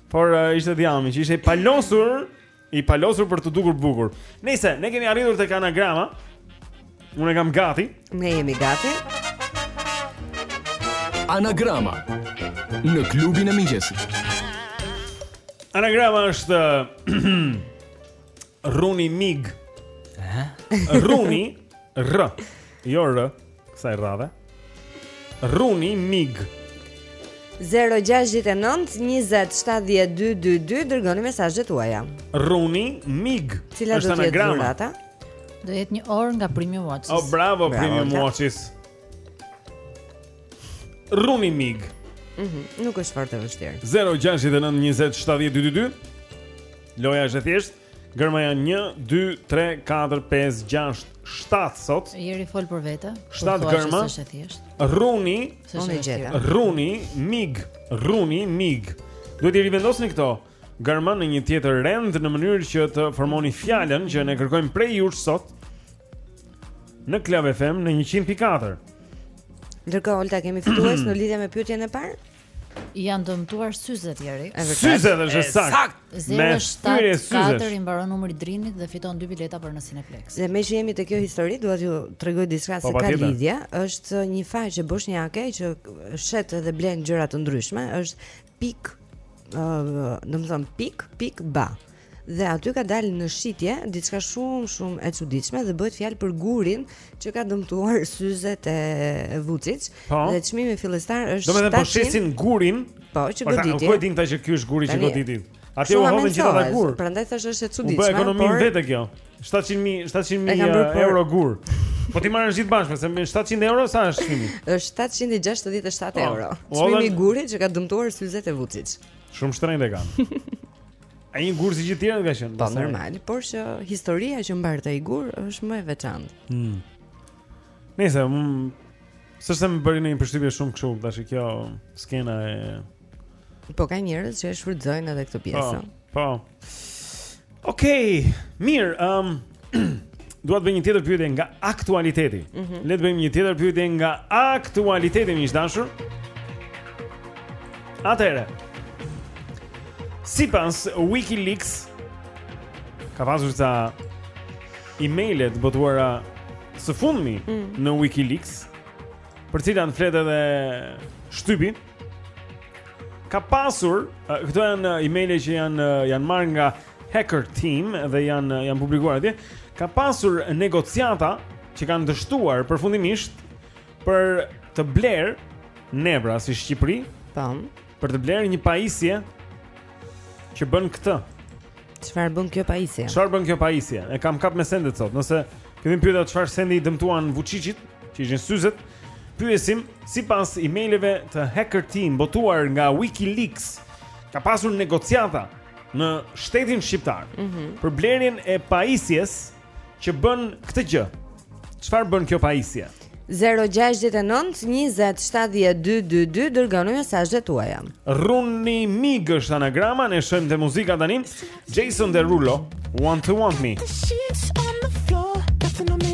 Por uh, ishte dhjami që ishte i palosur, i palosur për t'u dukur bukur. Nejse ne kemi arritur tek anagrama, unë e kam gati. Ne jemi gati. Anagrama në klubin e mëngjesit. Anagrama është Rruni mig. Ëh? Rruni rr. Jo r, kësaj radhe. Rruni mig. 0-6-9-27-12-2 Dërgoni mesazhet tuaja Rruni Mig Cila do të jetë dhurata? Do jetë një orë nga Premium Watches Oh bravo, bravo Premium ta. Watches Rruni Mig mm -hmm. Nuk është fort e vështirë 0-6-9-27-12-2 Loja është e thjeshtë. Gërma janë 1 2 3 4 5 6 7 sot. Jeri fol për vete. 7 po gërma. Është e thjeshtë. Rruni, unë e gjeta. Rruni, mig, rruni, mig. Duhet t'i rivendosni këto gërma në një tjetër rend në mënyrë që të formoni fjalën që ne kërkojmë prej jush sot në Club FM në 100.4. Ndërkohë Olta kemi fitues në lidhje me pyetjen e parë. Janë dëmtuar syzet tjerë. Syzet është saktë. Me shtyri e syzet. Katër i mbaron numri Drinit dhe fiton dy bileta për në Cineplex. Dhe meqë jemi te kjo histori, dua t'ju tregoj diçka po, se ka lidhje. Është një faqe boshnjake që shet dhe blen gjëra të ndryshme, është pik, ë, uh, domethënë pik, pik ba. dhe aty ka dalë në shitje diçka shumë shumë e çuditshme dhe bëhet fjalë për gurin që ka dëmtuar syzet e Vucic po. dhe çmimi fillestar është 700. Domethënë po shesin gurin. Po, që goditi. Po, ku e din ta që ky është guri që goditi? Aty u hodhën gjithë ata gurë. Prandaj thashë është e çuditshme. Po ekonomi por... vetë kjo. 700.000 700.000 uh, euro gur. Po t'i marrësh gjithë bashkë, se 700 euro sa është çmimi? Është 767 po, euro. Çmimi i gurit që ka dëmtuar syzet e Vucic. Shumë shtrenjtë kanë. Ai një gur si gjithë tjerët ka qenë. Po normal, por që historia që mbart ai gur është më e veçantë. Mm. Nejse, më s'është se më bëri ndonjë përshtypje shumë kështu, tash kjo skena e Po ka njerëz që e shfrytëzojnë edhe këtë pjesë. Po. po. Okej, okay, mirë, ëm um, Dua të bëjmë një tjetër pyetje nga aktualiteti. Mm -hmm. Le të bëjmë një tjetër pyetje nga aktualiteti miq të dashur. Atëherë. Sipas WikiLeaks ka pasur ca e-maile të botuara së fundmi mm -hmm. në WikiLeaks, për cilën flet edhe shtypi. Ka pasur, këto janë e-maile që janë janë marrë nga Hacker Team dhe janë janë publikuar atje, ka pasur negociata që kanë dështuar përfundimisht për të blerë ne pra si Shqipëri, Tamam. Po. për të blerë një pajisje që bën këtë. Çfarë bën kjo pajisje? Çfarë bën kjo pajisje? E kam kap me sendet sot. Nëse kemi pyetur çfarë sendi i dëmtuan Vuçiçit, që ishin syzet, pyesim sipas emaileve të Hacker Team botuar nga WikiLeaks, ka pasur negociata në shtetin shqiptar mm -hmm. për blerjen e pajisjes që bën këtë gjë. Çfarë bën kjo pajisje? 0-6-9-27-12-2 Dërgoni mesazhet tuaja Runi mig është anagrama Ne shkojmë te muzika tani me Jason Derulo Want to want me The sheets on the floor Nothing on me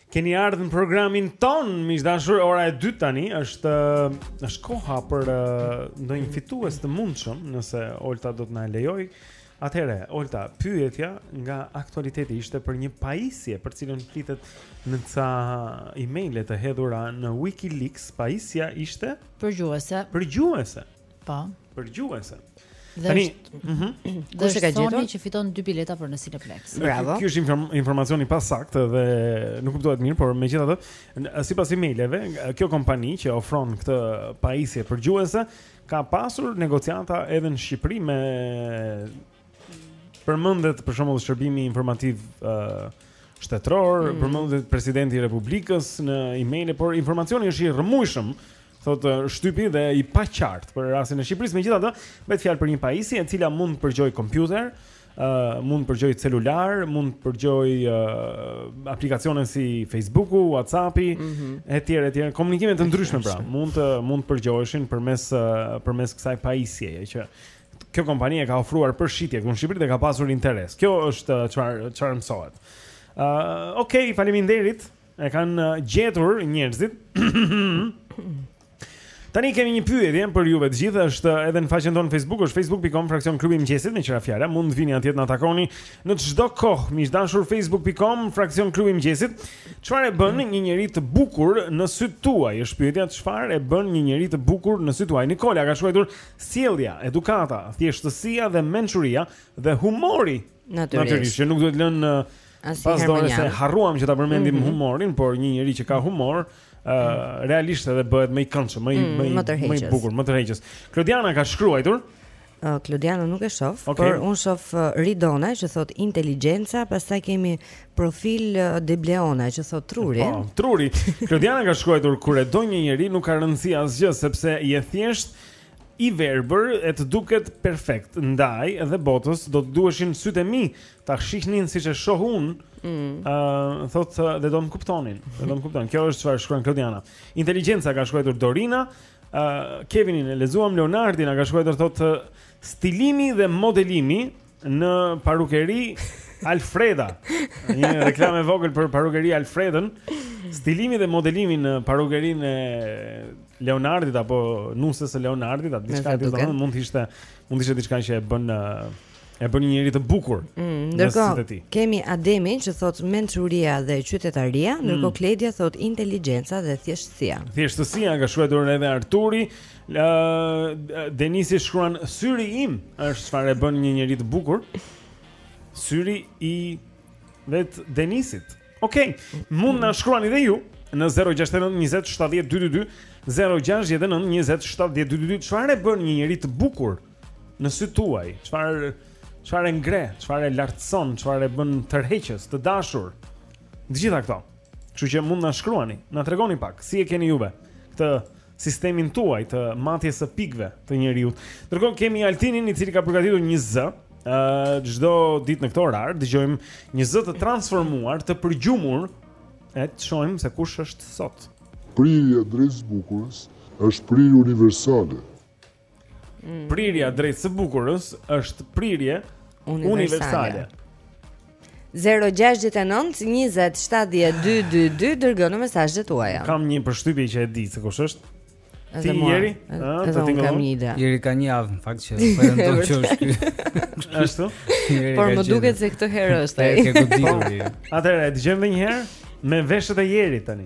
Keni ardhur në programin tonë, miq të dashur, ora e dytë tani është është koha për uh, ndonjë fitues të mundshëm, nëse Olta do të na lejojë. Atëherë, Olta, pyetja nga aktualiteti ishte për një pajisje për cilën flitet në ca emaile të hedhura në WikiLeaks. Pajisja ishte përgjuese. Përgjuese. Po. Përgjuese. Tani, mhm. Kush e ka gjetur që fiton dy bileta për në Cineplex. Bravo. Ky është informacioni pa sakt dhe nuk kuptohet mirë, por megjithatë, sipas emaileve, kjo kompani që ofron këtë pajisje përgjuese ka pasur negociata edhe në Shqipëri me përmendet për shembull shërbimi informativ ë uh, shtetëror, mm -hmm. përmendet presidenti i Republikës në emaile, por informacioni është i rrëmujshëm, thotë shtypi dhe i paqartë për rastin e Shqipërisë. Megjithatë, bëhet fjalë për një pajisje e cila mund të përgjojë kompjuter, ë uh, mund të përgjojë celular, mund të përgjojë uh, aplikacione si Facebooku, WhatsAppi mm -hmm. etj etj, komunikime të ndryshme pra, mund të mund të përgjoheshin përmes uh, përmes kësaj pajisjeje që kjo kompani e ka ofruar për shitje këtu në Shqipëri dhe ka pasur interes. Kjo është uh, çfarë çfarë mësohet. Ë, uh, okay, faleminderit. E kanë uh, gjetur njerëzit. Tani kemi një pyetje për juve të gjithë, është edhe në faqen tonë Facebook, është facebook.com fraksion klubi i mëngjesit meqë ra fjala, mund të vini atje të na takoni në çdo kohë, miq të dashur facebook.com fraksion klubi i mëngjesit. Çfarë e bën një njeri të bukur në sytë tuaj? Është pyetja çfarë e bën një njeri të bukur në sytë tuaj? Nikola ka shkruar, Sjellja, edukata, thjeshtësia dhe mençuria dhe humori natyrisht që nuk duhet lënë pas dore se harruam që ta përmendim mm -hmm. humorin, por një njeri që ka humor ë uh, realisht edhe bëhet më i këndshëm, më i mm, më i bukur, më tërheqës. Klodiana ka shkruar Uh, Klodiana nuk e shof, okay. por un shof uh, Ridona që thot inteligjenca, pastaj kemi profil uh, Debleona që thot truri. Po, truri. Klodiana ka shkruar kur e do një njeri nuk ka rëndësi asgjë sepse je thjesht i verbër e të duket perfekt. Ndaj edhe botës do të duheshin sytë e mi ta shihnin siç e shoh unë. Ëh, mm. uh, thotë uh, dhe do të më kuptonin. Dhe do të më kuptonin. Kjo është çfarë shkruan Klodiana. Inteligjenca ka shkruajtur Dorina. Ëh, uh, Kevinin e lexuam Leonardin, ka shkruajtur thotë uh, stilimi dhe modelimi Në parukeri Alfreda. Një reklamë e vogël për parukeri Alfredën. Stilimi dhe modelimi në parukerinë e Leonardit apo nuses së Leonardit, atë diçka të thonë, mund të ishte mund të ishte diçka që e bën e bën një njeri të bukur. Mm, ndërkohë kemi Ademin që thot mençuria dhe qytetaria, mm. ndërkohë Kledia thot inteligjenca dhe thjeshtësia. Thjeshtësia ka shkruajtur edhe Arturi, Ë Denisi shkruan syri im është çfarë e bën një njeri të bukur. Syri i vet Denisit. Okej, okay. mund na shkruani dhe ju në 069 20 70 222 069 20 70 222 çfarë e bën një njeri të bukur në sytë tuaj? Çfarë çfarë e ngre, çfarë e lartëson, çfarë e bën tërheqës, të dashur? Të gjitha këto. Kështu që mund na shkruani, na tregoni pak si e keni juve këtë sistemin tuaj të matjes së pikëve të njeriut. Ndërkohë kemi Altinin i cili ka përgatitur një zë. Ëh, çdo ditë në këtë orar dëgjojmë një zë të transformuar, të përgjumur. E të shohim se kush është sot. Prirja drejt së bukurës është prirje universale. Mm. Prirja drejt së bukurës është prirje universale. 0-6-9-27-12-22 Dërgoni mesazhet tuaja Kam një përshtypje që e di se kush është Ti Jeri Edhe unë kam një ide Jeri ka një avë në fakt që pretendon që është kjo Ashtu? Por më duket se këtë herë është E ke të ditur Atëherë, e dëgjojmë dhe një herë Me veshët e Jerit tani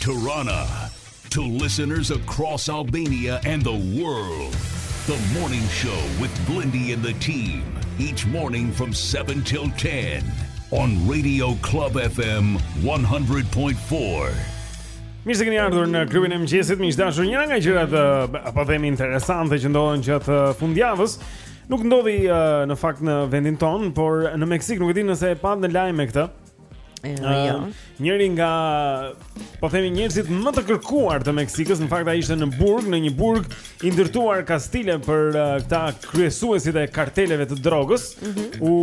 Tirana to listeners across Albania and the world. The morning show with Blindy and the team each morning from 7 till 10 on Radio Club FM 100.4. Mirë se keni ardhur në klubin e mëngjesit. Miq të dashur, një nga gjërat eh, po themi interesante që ndodhën gjatë eh, fundjavës, nuk ndodhi eh, në fakt në vendin tonë, por në Meksikë, nuk e di nëse e patë në lajme këtë. Jo. Njëri nga po themi njerëzit më të kërkuar të Meksikës, në fakt ai ishte në burg, në një burg i ndërtuar kastile për këta kryesuesit e karteleve të drogës, mhm. u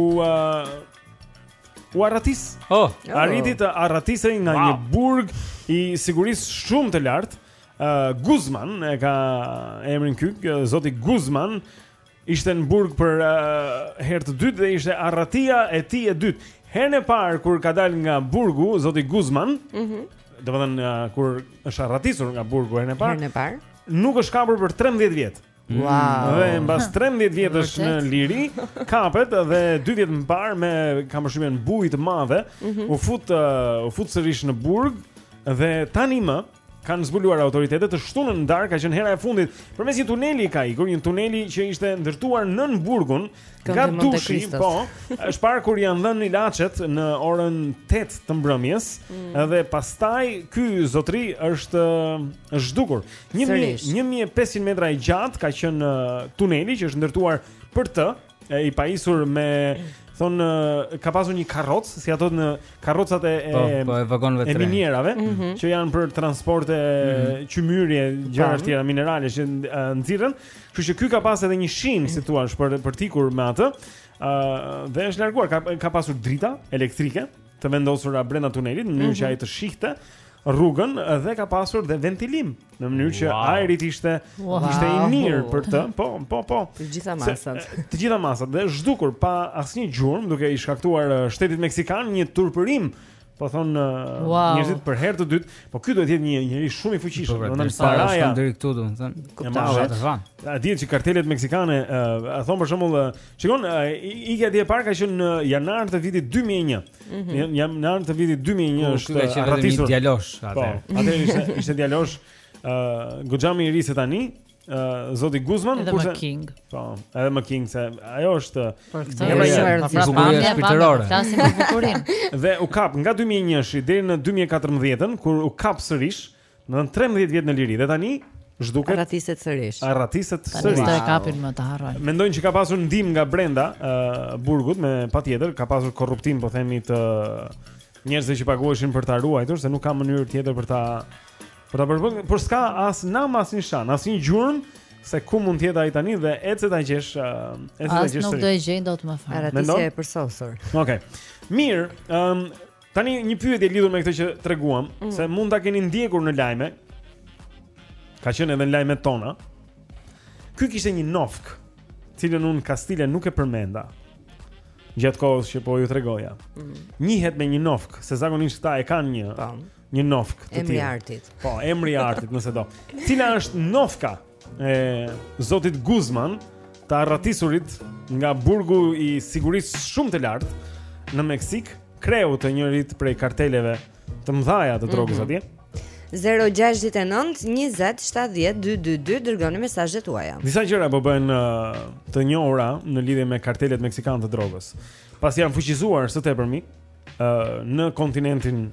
U arratis. Oh, arriti të arratisej nga wow. një burg i sigurisë shumë të lartë. Uh, Guzman e ka emrin ky, zoti Guzman ishte në burg për uh, herë të dytë dhe ishte arratia e tij e dytë. Herën e parë kur ka dalë nga burgu zoti Guzman, ëh, mm domethënë uh, kur është arratisur nga burgu herën e parë. Herën e parë. Nuk është kapur për 13 vjet. Mm, wow. Dhe mbas 13 vjetësh në liri, kapet dhe 2 vjet më parë me kam përshtypjen bujë të madhe, mm -hmm. u fut uh, u fut sërish në burg dhe tani më kanë zbuluar autoritetet të shtunën në darkë, ka qenë hera e fundit përmes një tuneli ka ikur, një tuneli që ishte ndërtuar nën burgun Nga dushi, po, është parë kur janë dhënë ilaçet në orën 8 të mbrëmjes mm. dhe pastaj ky zotri është është zhdukur. 1500 metra i gjatë ka qenë uh, tuneli që është ndërtuar për të, e, i pajisur me thonë uh, ka pasur një karrocë, si ato në karrocat e po, po, e vagonëve të minierave mm -hmm. që janë për transporte mm -hmm. qymyri e gjëra të tjera minerale që uh, nxirren. Kështu që ky ka pas edhe një shinë, si thua, për për t'ikur me atë. Ë uh, dhe është larguar, ka ka pasur drita elektrike të vendosura brenda tunelit në mënyrë mm -hmm. që mhm. ai të shihte rrugën dhe ka pasur dhe ventilim në mënyrë që wow. ajri të ishte wow. ishte i mirë për të. Po, po, po. Të gjitha masat. Se, të gjitha masat dhe është zhdukur pa asnjë gjurmë duke i shkaktuar shtetit meksikan një turpërim Po thonë wow njerëzit për herë të dytë, po ky duhet të jetë një njeri shumë i fuqishëm, po, domethënë paraja. Po deri këtu domethënë. E marrë të van. A dihet që kartelet meksikane, a thonë për shembull, shikon ikja e para ka qenë në janar të vitit 2001. Mm -hmm. Jam në janar të vitit 2001 është arratisur. Po, atëherë ishte ishte djalosh ë uh, goxha më i ri se tani, uh, zoti Guzman edhe kurse Kinng. Po, edhe më King se ajo është emri i bukuria shpirtërore. Flasim për bukurinë. Dhe u kap nga 2001-shi deri në 2014-ën kur u kap sërish, në 13 vjet në liri dhe tani zhduket. Arratiset sërish. Arratiset sërish. Tani e kapin më, ta harrojnë. Mendojnë që ka pasur ndihmë nga brenda uh, burgut me patjetër, ka pasur korruptim po themi të njerëzve që paguheshin për ta ruajtur se nuk ka mënyrë tjetër për ta Po ta bësh, por s'ka as nam as nishan, as një gjurmë se ku mund të jetë ai tani dhe ec e ta gjesh, uh, ec e ta gjesh. As nuk do e gjejnë dot më fare. Ti si e përsosur. Okej. Okay. Mirë, ëm um, tani një pyetje lidhur me këtë që treguam, mm. se mund ta keni ndjekur në lajme. Ka qenë edhe në lajmet tona. Ky kishte një nofkë, cilën unë kastile nuk e përmenda. Gjatë kohës që po ju tregoja. Mm. Njihet me një nofkë, se zakonisht këta e kanë një. Tam. Po. Një nofkë të tillë. Emri i artit. Po, emri i artit, nëse do. Cila është nofka e zotit Guzman, të arratisurit nga burgu i sigurisë shumë të lartë në Meksik, kreu të njërit prej karteleve të mëdha të drogës mm -hmm. atje? 069 20 70 222 dërgoni mesazhet tuaja. Disa gjëra po bëhen uh, të njohura në lidhje me kartelet meksikane të drogës. Pasi janë fuqizuar së tepërmi, uh, në kontinentin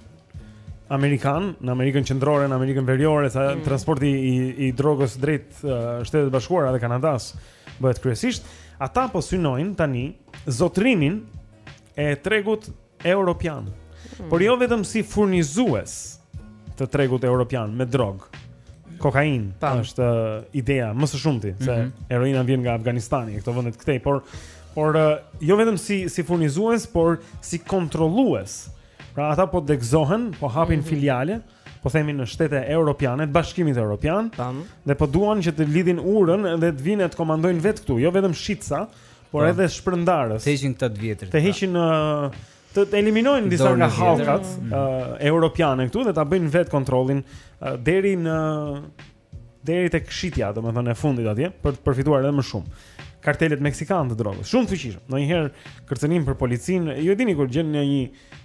amerikan, në Amerikën Qendrore, në Amerikën Veriore, sa mm. transporti i i drogës drejt uh, Shteteve të Bashkuara dhe Kanadas bëhet kryesisht, ata po synojnë tani zotërimin e tregut europian. Mm. Por jo vetëm si furnizues të tregut europian me drogë. Kokainë është uh, ideja më së shumti, se mm -hmm. heroina vjen nga Afganistani, këto vendet këtej, por Por jo vetëm si si furnizues, por si kontrollues. Pra ata po degëzohen, po hapin mm -hmm. filiale, po themi në shtete europiane, të Bashkimit Europian, Tam. dhe po duan që të lidhin urën dhe të vijnë të komandojnë vetë këtu, jo vetëm shitsa, por pa. Po. edhe shpërndarës. Të heqin këta të vjetër. Të heqin uh, të, të eliminojnë disa nga hallkat mm. uh, europiane këtu dhe ta bëjnë vetë kontrollin uh, deri në deri tek shitja, domethënë e fundit atje, për të përfituar edhe më shumë. Kartelet meksikanë të drogës, shumë të fuqishëm. Ndonjëherë kërcënim për policinë, ju e dini kur gjen një,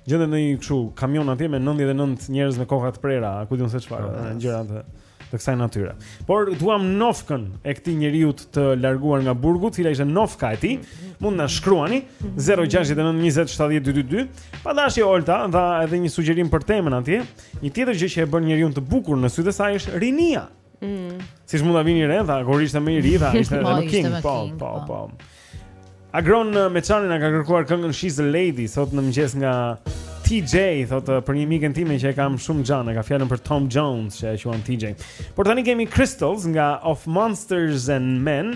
gjendet në një kështu kamion atje me 99 njerëz me koka të prera, ku di unë se çfarë, ah, gjëra të të kësaj natyre. Por duam nofkën e këtij njeriu të larguar nga burgu, cila ishte nofka e tij. Mund na shkruani 069 20 70 222. Pa dashje Olta, dha edhe një sugjerim për temën atje. Një tjetër gjë që e bën njeriun të bukur në sytë e saj është rinia. Mm. Siç mund ta vini re, tha, kur ishte më i ri, tha, ishte edhe po, më king, po, po, po, po. Agron uh, Meçani na ka kërkuar këngën She's a Lady sot në mëngjes nga TJ, thotë uh, për një mikën time që e kam shumë xhan, e ka fjalën për Tom Jones që e quan TJ. Por tani kemi Crystals nga Of Monsters and Men,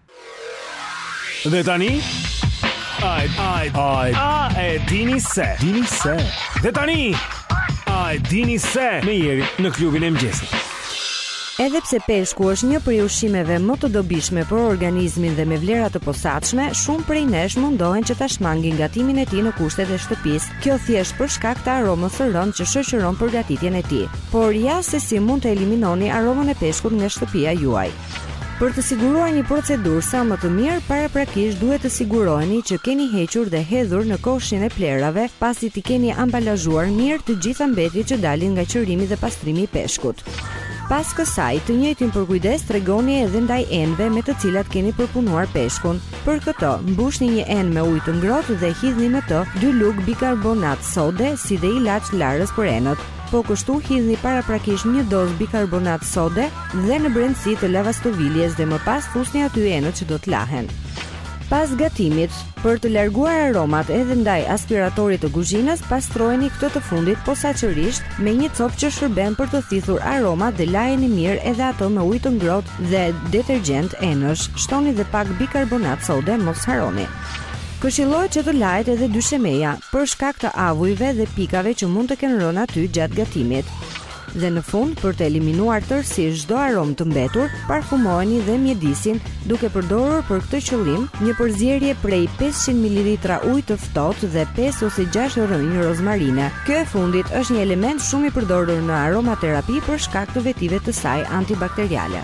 Dhe tani Ai ai ai a e dini se dini se dhe tani a e dini se me Jerin në klubin e mëngjesit Edhe pse peshku është një prej ushqimeve më të dobishme për organizmin dhe me vlera të posaçme, shumë prej nesh mundohen që ta shmangin gatimin e tij në kushtet e shtëpisë. Kjo thjesht për shkak të aromës së rëndë që shoqëron përgatitjen e tij. Por ja se si mund të eliminoni aromën e peshkut nga shtëpia juaj. Për të siguruar një procedurë sa më të mirë, paraprakisht duhet të siguroheni që keni hequr dhe hedhur në koshin e plehrave, pasi t'i keni ambalazhuar mirë të gjitha mbetjet që dalin nga qërimi dhe pastrimi i peshkut. Pas kësaj, të njëjtin përkujdes tregoni edhe ndaj enëve me të cilat keni përpunuar peshkun. Për këtë, mbushni një enë me ujë të ngrohtë dhe hidhni në të dy lugë bikarbonat sode si dhe ilaç larës për enët. Po kështu hidhni paraprakisht një dozë bikarbonat sode dhe në brendësi të lavastoviljes dhe më pas fusni aty enët që do të lahen. Pas gatimit, për të larguar aromat edhe ndaj aspiratorit të kuzhinës, pastrojeni këtë të fundit posaçërisht me një copë që shërben për të thithur aromat dhe lajeni mirë edhe atë me ujë të ngrohtë dhe detergjent enësh. Shtoni dhe pak bikarbonat sode, mos harroni. Këshillohet që të lahet edhe dyshemeja, për shkak të avujve dhe pikave që mund të kenë rënë aty gjatë gatimit. Dhe në fund, për të eliminuar tërësisht çdo aromë të mbetur, parfumojeni dhe mjedisin duke përdorur për këtë qëllim një përzierje prej 500 mililitra ujë të ftohtë dhe 5 ose 6 rrënjë rozmarine. Kjo e fundit është një element shumë i përdorur në aromaterapi për shkak të vetive të saj antibakteriale.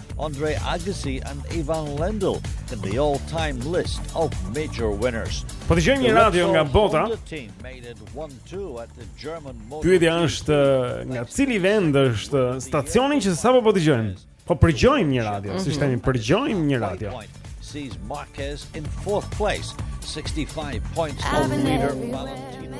Andre Agassi and Ivan Lendl in the all-time list of major winners. Po dëgjojmë një radio nga bota. Pyetja është nga cili vend është stacioni që sapo po dëgjojmë? Po përgjojmë një radio, siç themi, mhm. përgjojmë një radio. Sees Marquez in fourth place, 65 points over leader Valentino.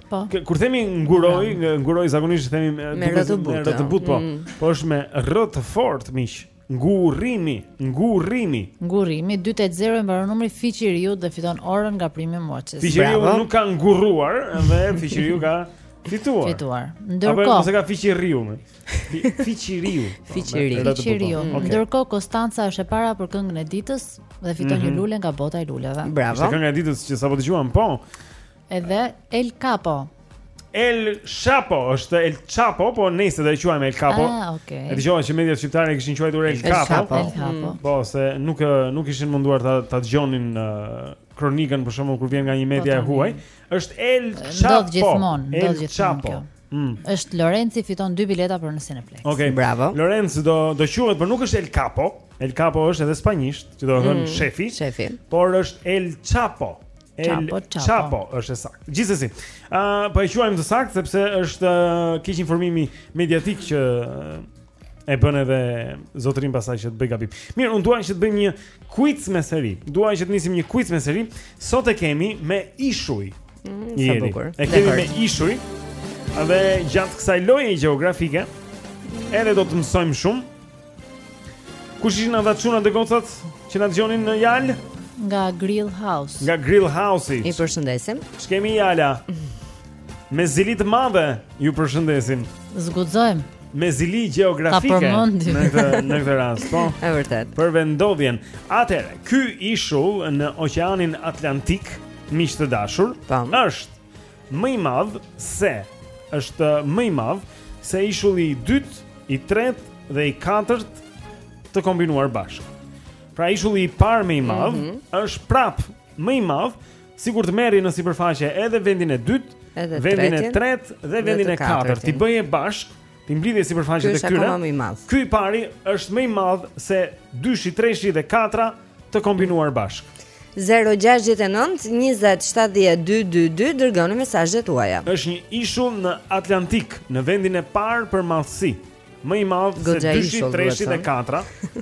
Po. Kur themi nguroj, nguroj zakonisht themi me rrë të butë. Rrë të butë, po. Mm. Po është me rrë të fort, miq. Ngurrimi, ngurrimi. Ngurrimi 280 e mbaron numri Fiqiriu dhe fiton orën nga Prime Watches. Fiqiriu nuk ka ngurruar dhe Fiqiriu ka fituar. Fituar. Ndërkohë, apo mos e ka Fiqiriu më. Fiqiriu. Fiqiriu. Fiqiriu. Ndërkohë Konstanca është e para për këngën e ditës dhe fiton mm -hmm. një mhm. lule nga bota e luleve. Bravo. Është kënga e ditës që sapo dëgjuam, po. Edhe El Capo. El Chapo, është El Chapo, po nëse do e quajmë El Capo. Ah, okay. E dëgjova që mediat shqiptare e kishin quajtur El Capo. El Chapo, El Chapo. Po, se nuk nuk ishin munduar ta ta dëgjonin kronikën për shembull kur vjen nga një po, media e huaj, është El Chapo. Do gjithmonë, do gjithmonë. Mm. Është Lorenci fiton dy bileta për në Cineplex. Okej, okay, bravo. Lorenc do do quhet, por nuk është El Capo. El Capo është edhe spanjisht, që do të thotë mm. shefi. Shefi. Por është El Chapo. El Chapo, Chapo. Chapo është e saktë. Gjithsesi, ë uh, po e quajmë të saktë sepse është uh, keqinformimi mediatik që uh, e bën edhe zotërinë pastaj që të bëjë gabim. Mirë, unë dua që të bëjmë një quiz me seri. Dua që të nisim një quiz me seri. Sot e kemi me ishuj. Mm, sa bukur. E kemi me ishuj. Dhe gjatë kësaj loje gjeografike, edhe do të mësojmë shumë. Kush ishin ata çunat e gocat që na dëgjonin në Jal? Nga Grill House. Nga Grill House-i. I përshëndesim. Ç'kemi Jala? Me zili të madhe ju përshëndesim. S'guxojmë. Me zili gjeografike. Ta përmendim. Në këtë në këtë rast, po. Është vërtet. Për vendodhjen. Atëherë, ky ishull në Oqeanin Atlantik, miq të dashur, është më i madh se është më i madh se ishulli i dytë, i tretë dhe i katërt të kombinuar bashkë. Pra ishulli i parë më i madh mm -hmm. është prap më i madh sikur të merri në sipërfaqe edhe vendin e dytë, edhe vendin e tretë dhe vendin e katërt. T'i bëje bashkë T'i mblidhje sipërfaqet e këtyre. Ky është akoma më i madh. Ky i pari është më i madh se dyshi, treshi dhe katra të kombinuar bashkë. 0-6-9-27-12-2 Dërgoni mesazhet tuaja është një ishull në Atlantik Në vendin e parë për madhësi Më i madh se dyshi, treshi dhe katra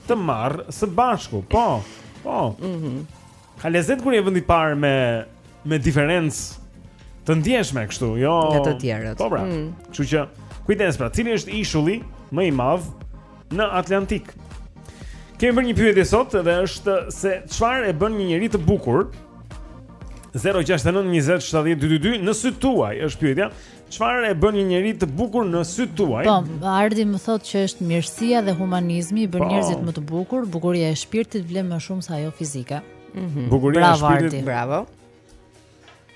Të marrë së bashku Po, po mm -hmm. Ka lezet kur je vendi i parë me me diferencë të ndjeshme kështu, jo nga të tjerët. Po pra. Mm. Kështu mm. që kujdes pra, cili është ishulli më i madh në Atlantik? Kemi bërë një pyetje sot dhe është se çfarë e bën një njeri të bukur? 0692070222 në sytë tuaj është pyetja. Çfarë e bën një njeri të bukur në sytë tuaj? Po, Ardi më thotë që është mirësia dhe humanizmi i bën po. njerëzit më të bukur, bukuria e shpirtit vlen më shumë se ajo fizike. Mhm. Bukuria e shpirtit. Bravo.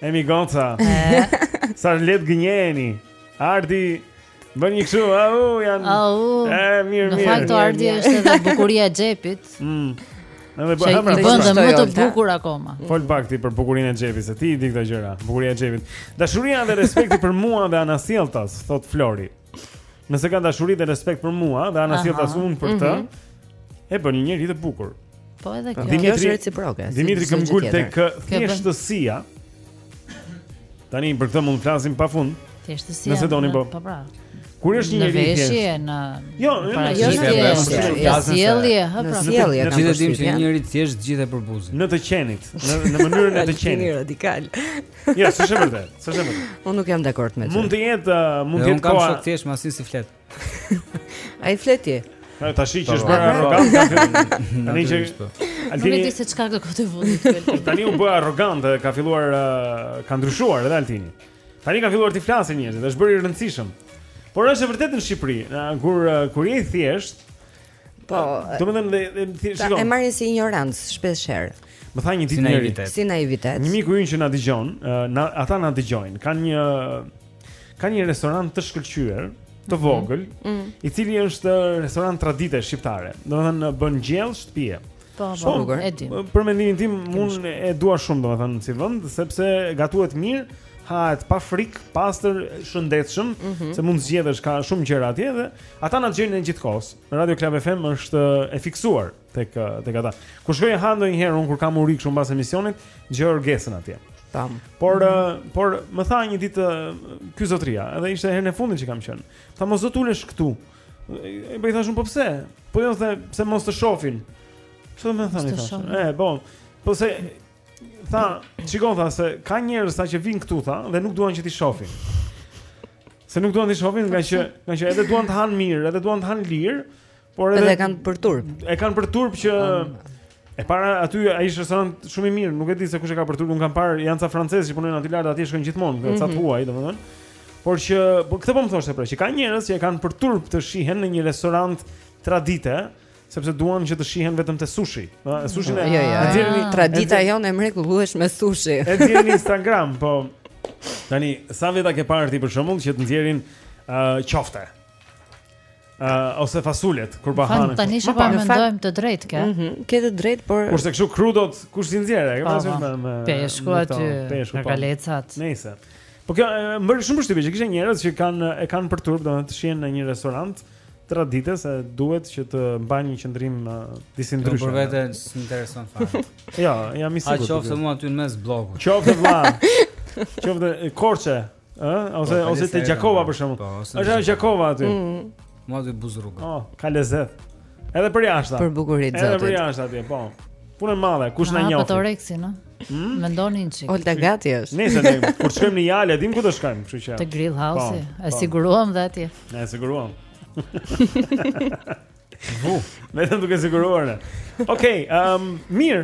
Emi, Gonxha. Sa lehtë gënjeheni. Ardi bën një kështu, au janë. Au. E mirë mirë. Në fakt Ardi është edhe bukuria e xhepit. Mm. Në dhe bëhem rrëtë Bën edhe më të bukur akoma Fol pak ti për bukurinë e xhepit Se ti i di këto gjëra Bukurinë e xhepit Dashuria dhe respekti për mua dhe anasjelltas Thotë Flori Nëse ka dashuri dhe respekt për mua dhe anasjelltas unë për të, mm -hmm. e bën një njeri të bukur. Po edhe kjo. Dimitri, kjo është reciproke. Dimitri këmbëngul tek thjeshtësia. Tani për këtë mund të flasim pafund. Thjeshtësia. Nëse doni po. Po pra. Kur është një njeri i thjeshtë? Në veshje, në pra, jo, jo, jo, sjellje, ha pra. Sjellje, ne e dimë që një njeri të thjeshtë të gjithë e përbuzin. Në të qenit, në në mënyrën e të qenit. Në radikal. Jo, s'është e vërtetë, s'është e vërtetë. Unë nuk jam dakord me ty. Mund të jetë, uh, mund të jetë koha. Unë kam shok të thjeshtë, asnjë s'i flet. Ai flet ti. Ai tashi që është bërë arrogant. Tani që Altini Nuk e di se çka do të vëni. Tani u bë arrogant, ka filluar uh, ka ndryshuar edhe Altini. Tani ka filluar t'i flasin njerëzit, është bërë i rëndësishëm. Por është e vërtetë në Shqipëri, kur uh, kur je i thjeshtë, Po. Domethënë dhe e thjesht shikoj. E marrin si injorancë shpesh herë. Më tha një ditë njëri si naivitet. Një miku ynë që na dëgjon, na ata na dëgjojnë, kanë një kanë një restorant të shkëlqyer, të mhm. vogël, mm -hmm. i cili është restorant tradite shqiptare. Domethënë bën gjellë shtëpie. Po, po, po e di. Për mendimin tim, unë e dua shumë, domethënë, si vend, sepse gatuhet mirë, hahet pa frikë, pastër, shëndetshëm, mm -hmm. se mund të zgjedhësh ka shumë gjëra atje dhe ata na dëgjojnë gjithë kohës. Radio Club FM është e fiksuar tek tek ata. Kur shkoj ha ndonjëherë unë kur kam uri kështu mbas emisionit, gjë orgesën atje. Tam. Por mm -hmm. uh, por më tha një ditë uh, ky zotëria, edhe ishte herën e fundit që kam qenë. Tha mos do të ulesh këtu. E, thashë unë po pse? Po jo sepse mos të shohin. Çfarë më thua tash? E, po. Po se tha, shikon tha se ka njerëz tha që vijnë këtu tha dhe nuk duan që t'i shohin. Se nuk duan t'i shohin ngaqë ngaqë edhe duan të hanë mirë, edhe duan të hanë lirë, por edhe, edhe e kanë për turp. E kanë për turp që E para aty ai është restorant shumë i mirë, nuk e di se kush e ka për turp, unë kam parë janë ca francezë që punojnë aty lart, aty shkojnë gjithmonë, mm -hmm. ca të mhm. huaj, domethënë. Por që po këtë po më thoshte pra, që ka njerëz që e kanë për turp të shihen në një restorant tradite, sepse duan që të shihen vetëm te sushi. Ëh, mm. sushi në jo, jo, nxjerrim ah. tradita jonë e mrekullueshme me sushi. E nxjerrim në Instagram, po tani sa veta ke parë ti për shembull që të nxjerrin ëh uh, qofte. Uh, ose fasulet kur bëhen. Tani që po mendojmë të drejtë ke. Mhm, mm ke të drejtë, por Kurse kështu krudot, kush si nxjerr, e ke po, pasur po. me me peshku aty, peshku po. kalecat. Nëse. Po kjo më bëri shumë përshtypje që kishte njerëz që kanë e kanë për turp, domethënë të shihen në një restorant tradite se duhet që të mbajnë një qëndrim disi ndryshe. Për vete s'intereson fare. Jo, jam i sigurt. A qofte mua aty në mes bllokut. Qofte vlla. Qofte Korçe, Ë, ose po, ose te Gjakova për shembull. Po, është ajo Gjakova aty. Mm. Mu aty buzë rruge. Oh, ka lezet. Edhe për jashtë. Për bukurinë e Zotit. Edhe për jashtë atje, po. Punë e madhe, kush na njeh. Po toreksi, no. Hmm? Mendoni një çik. Olta gati është. Nëse ne kur shkojmë në Jale, dim ku do shkojmë, kështu që. Te Grill House, po, e siguruam dhe atje. Ne e siguruam. Vu, vetëm duke siguruar ne. Okej, okay, ehm, um, mirë.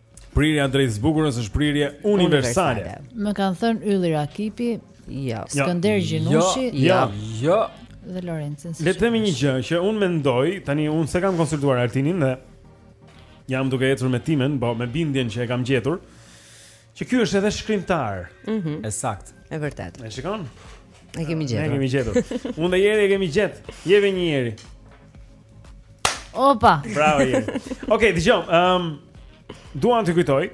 Prirja drejt së bukurës është prirje universale. universale. Më kanë thënë Ylli Rakipi, jo. Skënder jo. Gjinushi, jo. jo. jo. Dhe Lorenci. Le të themi një gjë që unë mendoj, tani unë s'e kam konsultuar Artinin dhe jam duke ecur me timen, po me bindjen që e kam gjetur, që ky është edhe shkrimtar. Mhm. Mm e saktë. E vërtetë. E shikon? E kemi gjetur. E kemi gjetur. Unë dhe Jeri e kemi gjetë. Jeve një Jeri. Opa. Bravo. Okej, okay, dëgjo. Ehm um, dua t'ju kujtoj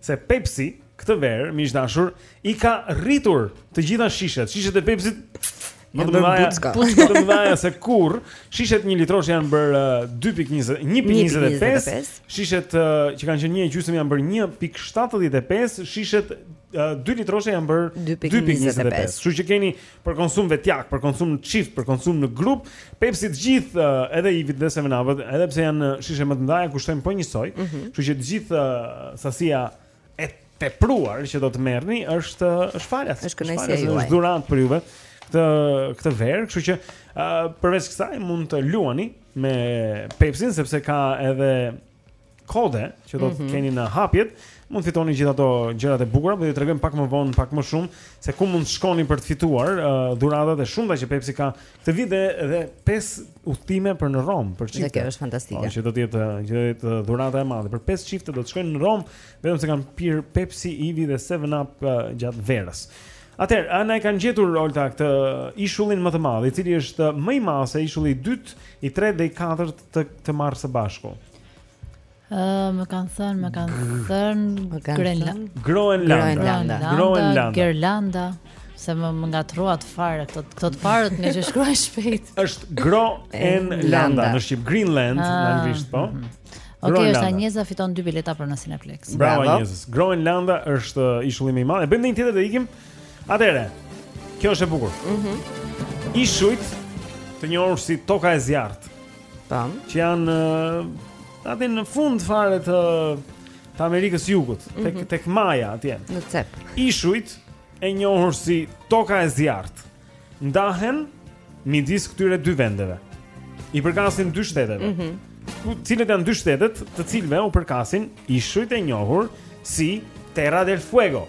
se Pepsi këtë verë, miq të dashur, i ka rritur të gjitha shishet. Shishet e Pepsit më të mëdha, më të mëdha se kurrë. Shishet 1 litroshe janë bërë 2.20, 1.25. Shishet uh, që kanë qenë 1 e gjysmë janë bërë 1.75, shishet uh, 2 litroshe janë bërë 2.25. Kështu që keni për konsum vetjak, për konsum në çift, për konsum në grup, Pepsi të gjithë uh, edhe Ivit dhe seven up edhe pse janë shishe më të mëdha, kushtojnë po njësoj. Mm -hmm. Kështu që të gjithë uh, sasia e tepruar që do të merrni është është falas. Është kënaqësia juaj. Është dhuratë për juve këtë këtë verë, kështu që uh, përveç kësaj mund të luani me Pepsin sepse ka edhe kode që do të mm -hmm. keni në hapjet, mund të fitoni gjithë ato gjërat e bukura, do jua tregojmë pak më vonë, pak më shumë se ku mund të shkoni për të fituar uh, dhuratat e shumta që Pepsi ka këtë vit dhe pesë udhëtime për në Romë, për çifte. Kjo është fantastike. Po, që do të jetë që do të jetë dhurata e madhe për pesë çifte do të shkojnë në Romë, vetëm se kanë pirë Pepsi, Ivi dhe 7up uh, gjatë verës. Atëherë, a na e kanë gjetur Olta këtë ishullin më të madh, i cili është më i madh se ishulli i dytë, i tretë dhe i katërt të të marrë së bashku. Ëh, më kanë thënë, më kanë thënë Grenlanda. Groenlanda. Groenlanda. Gerlanda, se më më ngatërruat fare këto këto të parët ngaqë shkruajnë shpejt. Është Groenlanda, në shqip Greenland, në ah, anglisht po. Mhm. Okej, okay, është Anjeza fiton dy bileta për në Cineplex. Bravo, Bravo. Anjeza. Groenlanda është ishulli më i madh. E bëjmë një tjetër dhe ikim. Atëherë. Kjo është e bukur. Mhm. Mm Ishujt e njohur si toka e zjarrtë. Tam, që janë aty në fund fare të të Amerikës së Jugut, mm -hmm. tek mhm. tek Maja atje. Në cep. Ishujt e njohur si toka e zjarrtë ndahen midis këtyre dy vendeve. I përkasin dy shteteve. Mhm. Mm ku cilat janë dy shtetet, të cilëve u përkasin ishujt e njohur si Terra del Fuego.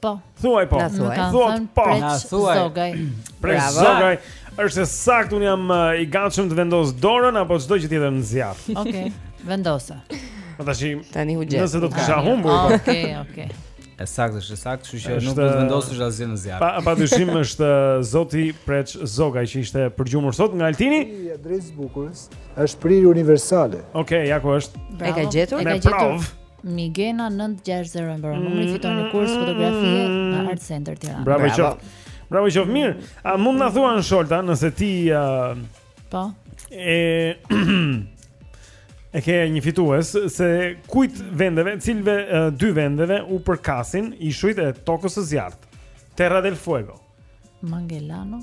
Po. Thuaj po. Thuaj po. Na thuaj. Zogaj. Preç Zogaj. Është e saktë unë jam uh, i gatshëm të vendos dorën apo çdo gjë tjetër në zjarr. Okej. Vendosa. Po tash tani u gjet. Nëse do të kisha humbur. Po. Okej, okej. E saktë, është e saktë, kështu që nuk do të vendosësh asgjë në zjarr. Pa pa dyshim është zoti Preç Zogaj që ishte përgjumur sot nga Altini. Gjuha drejt së bukurës është prirje universale. Okej, okay, ja ku është. E ka gjetur, e ka gjetur. Migena 960 i mbaron numri, mm, fiton një mm, kurs mm, fotografie nga Art Center Tirana. Bravo qoftë. Bravo qoftë, mirë. A mund na thuash Olta nëse ti uh, Po. E e ke një fitues se kujt vendeve, cilave uh, dy vendeve u përkasin ishujt e tokës së zjarrtë. Terra del Fuego. Mangelano?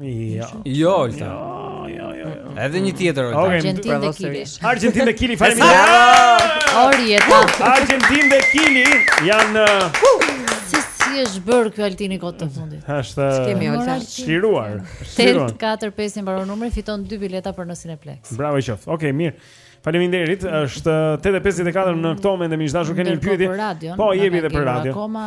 Jo. Jo, Olta. Jo, jo, jo. jo. Edhe një tjetër Olta. Okay, Argjentina dhe Kili. Argjentina dhe Kili, faleminderit. Orieta. Argjentina dhe Kili janë Si si është bërë ky Altini kohët e fundit. Është Kemi Olta. Shiruar. 8 4 5 i mbaron numri, fiton dy bileta për në Cineplex. Bravo qoftë. Okej, okay, mirë. Faleminderit. Është 8:54 në këto momente më dashur keni një pyetje. Po, po jepi edhe për radio. Akoma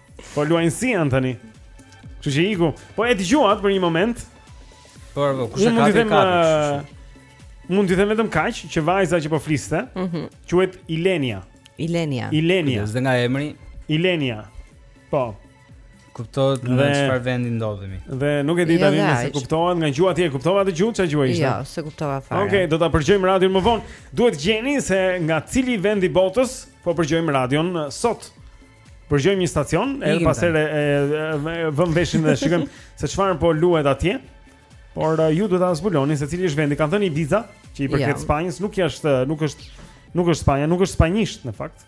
Po luajnë si Anthony. Kështu që iku. Po e dëgjuat për një moment. Po, po kush e ka dëgjuar. Mund të them vetëm kaq që vajza që po fliste, mm -hmm. quhet Ilenia. Ilenia. Ilenia. Është nga emri Ilenia. Po. Kuptohet në çfarë vendi ndodhemi. Dhe nuk e di tani jo, nëse kuptohet nga gjuha ti e kuptove atë gjuhë çfarë gjuhë ishte? Jo, s'e kuptova fare. Okej, do ta përgjojmë radion më vonë. Duhet të gjeni se nga cili vend i botës po përgjojmë radion sot. Përgjojmë një stacion, herë pas here vëmë veshin dhe shikojmë se çfarë po luhet atje. Por uh, ju duhet ta zbuloni se cili është vendi. Kanë thënë Ibiza, që i përket Spanjës, nuk është nuk është nuk është Spanja, nuk është spanjisht në fakt.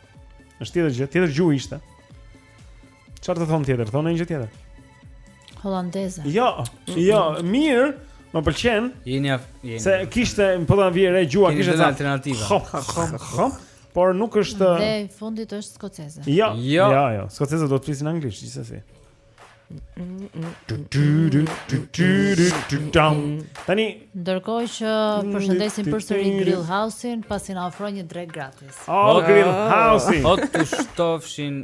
Është tjetër gjë, tjetër gjuhë ishte. Çfarë të thonë tjetër? Thonë një gjë tjetër. Holandeze. Jo, jo, mirë. Më pëlqen. Jeni jeni. Se kishte, po ta vije re gjuha, kishte alternativa. Hop, hop, hop. Por nuk është Dhe e fundit është skoceze. Jo, jo, jo, jo. Skoceze do të flisin anglisht gjithsesi. Tani, ndërkohë që përshëndesim përsëri Grill House-in, pasi na ofron një drekë gratis. Oh, Grill House-in. O, të shtofshin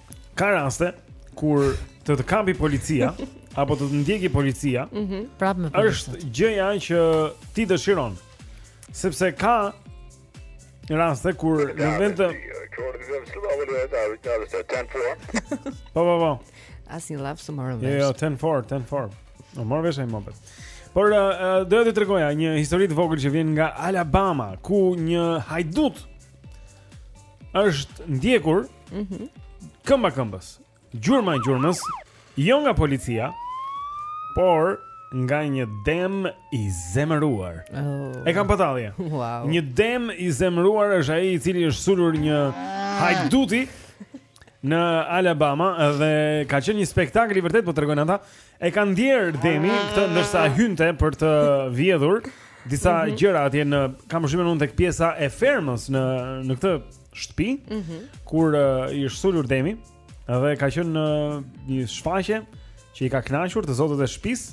Ka raste kur të të kapë policia apo të të ndjekë policia, mm -hmm. prapë me policin. Është gjëja që ti dëshiron. Sepse ka raste kur në vend të Po po po. Asnjë llaf s'u morëm vesh. Jo, jo, 10 4, 10 4. Nuk morr vesh ai më pas. Por uh, uh, doja të tregoja një histori të vogël që vjen nga Alabama, ku një hajdut është ndjekur mm -hmm. këmba këmbës, gjurma e gjurmës, jo nga policia, por nga një dem i zemëruar. Oh. E kam patalje. Wow. Një dem i zemëruar është ai i cili është sulur një hajduti. në Alabama dhe ka qenë një spektakël i vërtetë po tregojnë ata. E ka ndier demi ah. këtë ndërsa hynte për të vjedhur disa mm -hmm. gjëra atje në kam përshtypjen unë tek pjesa e fermës në në këtë shtëpi mm -hmm. kur uh, i është sulur demi dhe ka qenë uh, një shfaqje që i ka kënaqur të zotët e shtëpisë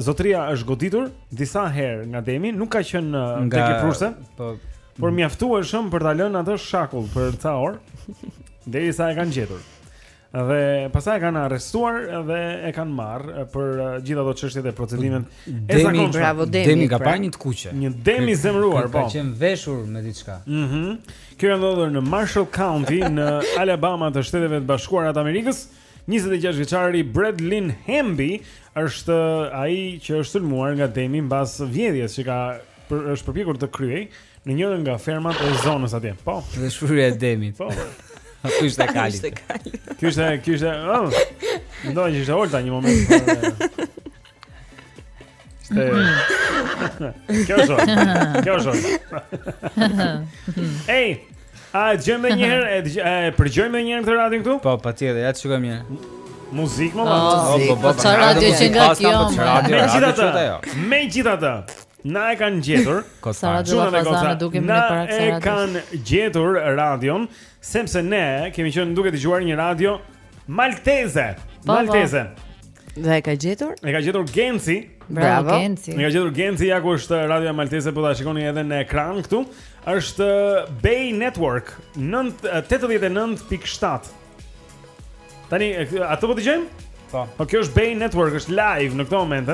Zotria është goditur disa herë nga demi, nuk ka qenë nga... tek i prurse. Po por mjaftueshëm për ta lënë atë shakull për ca orë derisa e kanë gjetur. Dhe pastaj e kanë arrestuar dhe e kanë marrë për gjithë ato çështjet e procedimit të zakonshëm. Bravo demi. Demi ka pa një të kuqe. Një dem i zemëruar, po. Ka qenë veshur me diçka. Mhm. Mm Kjo ka ndodhur në Marshall County në Alabama të Shteteve të Bashkuara të Amerikës. 26 vjeçari Brad Lynn Hemby është ai që është sulmuar nga demi mbas vjedhjes që ka për, është përpjekur të kryejë në njërën nga fermat e zonës atje. Po. Dhe shfryrja e demit. Po. Kjo është e kalit. Kjo është e kalit. Ky është, ky është, oh. Ndonjë është Olta një moment. Ste. Kjo është. Kjo është. Ej, e dëgjojmë një herë, e përgjojmë dhe një herë këtë radion këtu? Po, patjetër, ja të shikoj mirë. Muzikë më vjen. Po, po, po. Çfarë radio qenka kjo? Megjithatë, megjithatë, na e kanë gjetur. Sa radio ka pasur duke më para kësaj. Na e kanë gjetur radion, sepse ne kemi qenë duke dëgjuar një radio Malteze. Po, po. Malteze. Dhe e ka gjetur? E ka gjetur Genci. Bravo, Bravo. Genci. E ka gjetur Genci, ja ku është radioja malteze, po ta shikoni edhe në ekran këtu. Është Bay Network 89.7. Tani atë po dëgjojmë? Po. Po kjo është Bay Network, është live në këtë moment.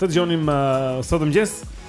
Të dëgjonim uh, sot në mëngjes.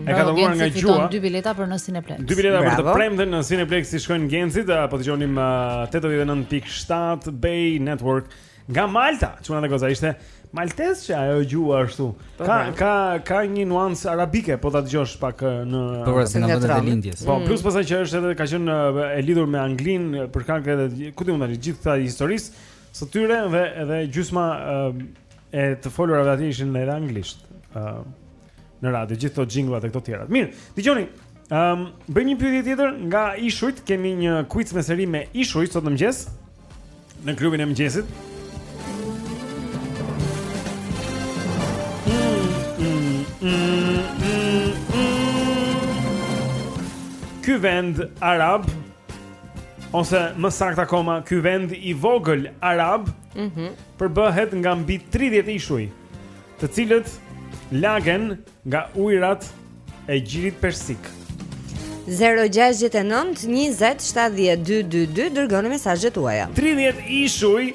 E ka dalluar nga gjuha. Fiton dy bileta për në Cineplex. Dy bileta për të premten në Cineplex i shkojnë Gencit, a po dëgjonim uh, 89.7 Bay Network nga Malta. Çuna dhe goca ishte malteze ajo gjuha ashtu. Po, ka po. ka ka një nuancë arabike, po ta dëgjosh pak uh, në Po pra, se nga vendet e lindjes. Po, mm. plus pasaj që është edhe ka qenë uh, e lidhur me Anglinë për shkak të edhe ku di unë tani gjithë këta historisë së tyre dhe edhe gjysma e të folurave aty ishin në anglisht. Ëh. Në radio, gjithë këto xhinglat e këto të tjera. Mirë, dëgjoni. Ëm, um, bëjmë një pyetje tjetër nga ishujt. Kemi një quiz në seri me ishuj sot në mëngjes në klubin e mëngjesit. Ky vend arab ose më saktë akoma ky vend i vogël arab mm -hmm. përbëhet nga mbi 30 ishuj. të cilët lagen nga ujërat e gjirit persik. 069 20 70 222 dërgoni mesazhet tuaja. 30 ishuj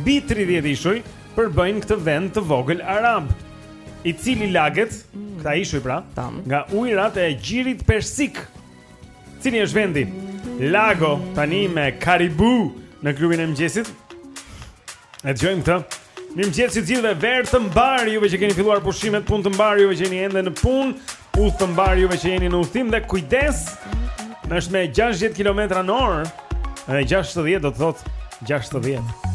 mbi 30 ishuj përbëjnë këtë vend të vogël arab, i cili laget, mm. këta ishuj pra, Tam. nga ujërat e gjirit persik. Cili është vendi? Lago tani me Karibu në klubin e mëngjesit. E dëgjojmë këtë. Mirëmëngjes të gjithëve, verë të mbarë juve që keni filluar pushimet, punë të mbarë juve që jeni ende në punë, udhë të mbarë juve që jeni në udhëtim dhe kujdes. Në është me 60 km në orë. E 60 do të thotë 60.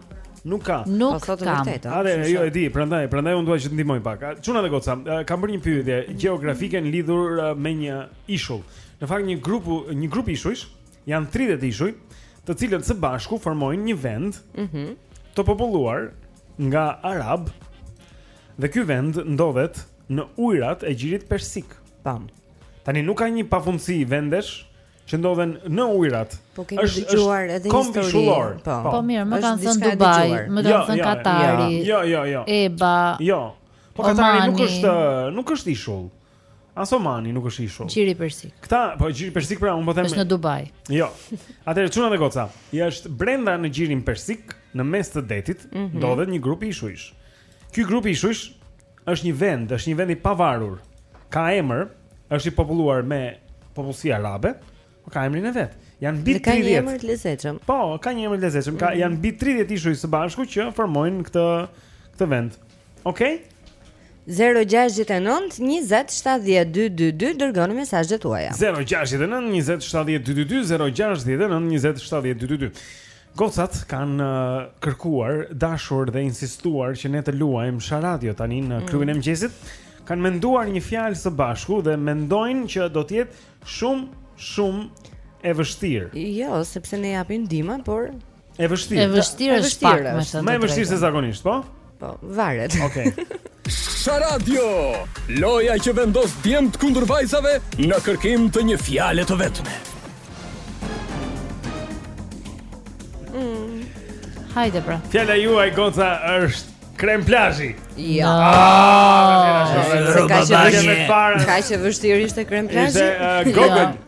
Nuk ka. Nuk po, ka. Are, jo e di, prandaj, prandaj unë dua që të ndihmoj pak. Çuna dhe goca, kam bërë një pyetje gjeografike lidhur me një ishull. Në fakt një grup, një grup ishujsh, janë 30 ishuj, të cilët së bashku formojnë një vend. Mhm. Mm të populluar nga arabë. Dhe ky vend ndodhet në ujërat e gjirit persik. Tam. Tani nuk ka një pafundësi vendesh që ndodhen në ujërat. Po kemi është, dëgjuar është edhe historinë. Po. po. po mirë, më kanë thënë Dubai, më kanë jo, thënë jo, Katari. Jo, jo, jo. Eba. Jo. Po Katari nuk është nuk është ishull. As Omani nuk është ishull. Gjiri Persik. Kta, po Gjiri Persik pra, unë po them. Është në Dubai. Jo. Atëherë çuna dhe goca. Ja është brenda në Gjirin Persik, në mes të detit, mm -hmm. ndodhet një grup ishujsh. Ky grup ishujsh Është një vend, është një vend i pavarur. Ka emër, është i populluar me popullsi arabe, por ka emrin e vet. Janë mbi 30. Ka një emër të lezetshëm. Po, ka një emër të lezetshëm. Ka mm. janë mbi 30 ishuj së bashku që formojnë këtë këtë vend. Okej? Okay? 0-6-9-27-12-2 Dërgoni mesazhet tuaja 0-6-9-27-12-2 0-6-9-27-12-2 Gocat kanë kërkuar, dashur dhe insistuar që ne të luajmë Sharadio tani në mm. klubin e mëngjesit. Kanë menduar një fjalë së bashku dhe mendojnë që do të jetë shumë shumë e vështirë. Jo, sepse ne japim ndihmë, por e vështirë. E vështirë është pak, më thënë. Më e vështirë se zakonisht, po? Po, varet. Okej. Okay. Sharadio, loja që vendos djemt kundër vajzave në kërkim të një fjale të vetme. Mm. Hajde pra. Fjala juaj goca është krem plazhi. Ja. Ah, ah, kaq e vështirë ishte krem plazhi. Ishte uh, Google.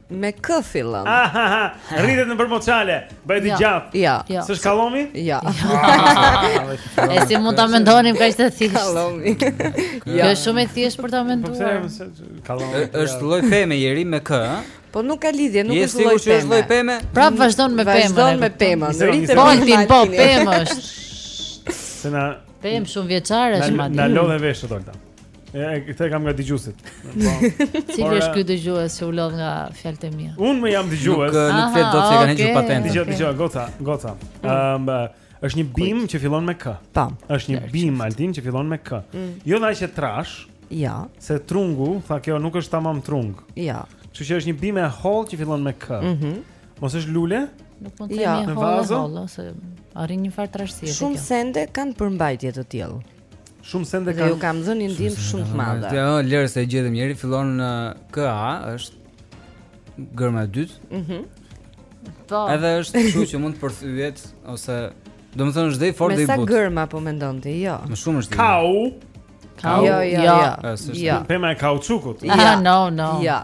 Me kë fillon? Rritet në për moçale, bëhet i jo. gjatë. Jo. jo. S'është kallami? Jo. E si mund ta mendonim kaq të thjeshtë? Kallomi. Jo, është shumë e thjeshtë për ta menduar. Kallami. Është lloj peme njëri me kë, ë? Po nuk ka lidhje, nuk është lloj peme. Është lloj peme. Pra vazhdon me pemën. Vazhdon me pemën. Rritet po ti po pemë është. Se na pemë shumëvjeçare është madje. Na lodhe veshët E, këtë e kam nga dëgjuesit. Po. Cili është ky dëgjues që u lodh nga fjalët e mia? Unë jam dëgjues. Nuk nuk flet dot se i kanë hequr patentën. Dëgjoj, dëgjoj, goca, goca. Mm. Ëm është një bimë që fillon me k. Po. Është një bimë Altin që fillon me k. Mm. Jo dhe aq e trashë. Jo. Se trungu, tha kjo nuk është tamam trung. Jo. Kështu që është një bimë e hollë që fillon me k. Mhm. Mos është lule? Nuk mund të themi hollë, hollë, se arrin një farë trashësie. Shumë sende kanë përmbajtje të tillë. Shumë sende kanë. Ju kam dhënë një ndihmë shumë të madhe. Jo, lëre se e gjetëm njëri, fillon me K, A, është gërma e dytë. Mhm. Po. Edhe është kështu që mund të përthyhet ose domethënë është dhe i fortë dhe i butë. Me sa gërma po mendon ti? Jo. Më shumë është. Kau. Kau. Jo, jo, jo. jo. Pema e kauçukut. Ja, no, no. Ja.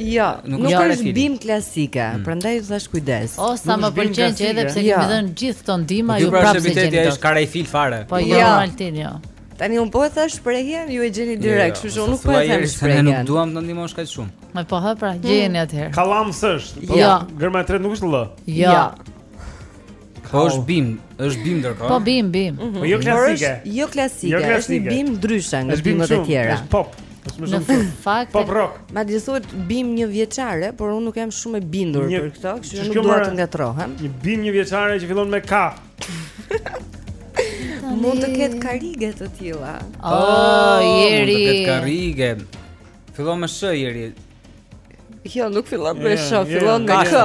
Jo, nuk jo, është jo, bimë klasike, mm. prandaj ju thashë kujdes. O sa më pëlqen që edhe pse kemi dhënë gjithë këto ndihma, po ju pra prapë s'e gjeni. Kjo është karafil fare. Po jo, jo. Altin jo. Tani unë po e thashë shprehjen, ju e gjeni jo, direkt, kështu që unë nuk po e them shprehjen. Ne nuk duam të ndihmosh kaq shumë. Po po, pra, gjeni hmm. atëherë. Kallam s'është. Po, jo. Gërma e tretë nuk është L. Jo. Po është bim, është bim ndërkohë. Po bim, bim. Mm -hmm. Po jo klasike. Jo klasike, jo klasike. është bim ndryshe nga bimët e tjera. Është pop. Në fakt, pop rock. Madje thuhet bim një vjeçare, por unë nuk jam shumë e bindur një, për këtë, kështu që nuk dua të ngatrohem. Një bim një vjeçare që fillon me K. Mund të ketë karige të tilla. Oh, oh, Jeri. Mund të ketë karige. Fillon me sh, Jeri. Jo, nuk fillon me sh, fillon me k.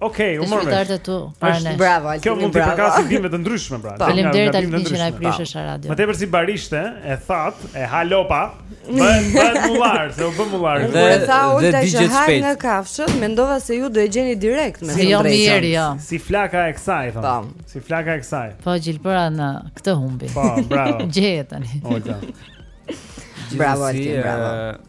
Okej, u morëm. Qytetarët e tu para nesh. Bravo, Altin. Kjo mund të përkasë bimë të ndryshme pra. Po. Faleminderit Altin që na e prishe në radio. Më tepër si barishte, e thatë, e ha lopa. Bën bën mullar, se u bën mullar. Dhe e tha Olta që hahet nga kafshët, mendova se ju do e gjeni direkt me jo, drejtë. Jo mirë, jo. Si flaka e kësaj thonë. Po. Si flaka e kësaj. Po gjilpëra në këtë humbi. Po, bravo. Gjeje tani. Olta. Bravo Altin, bravo.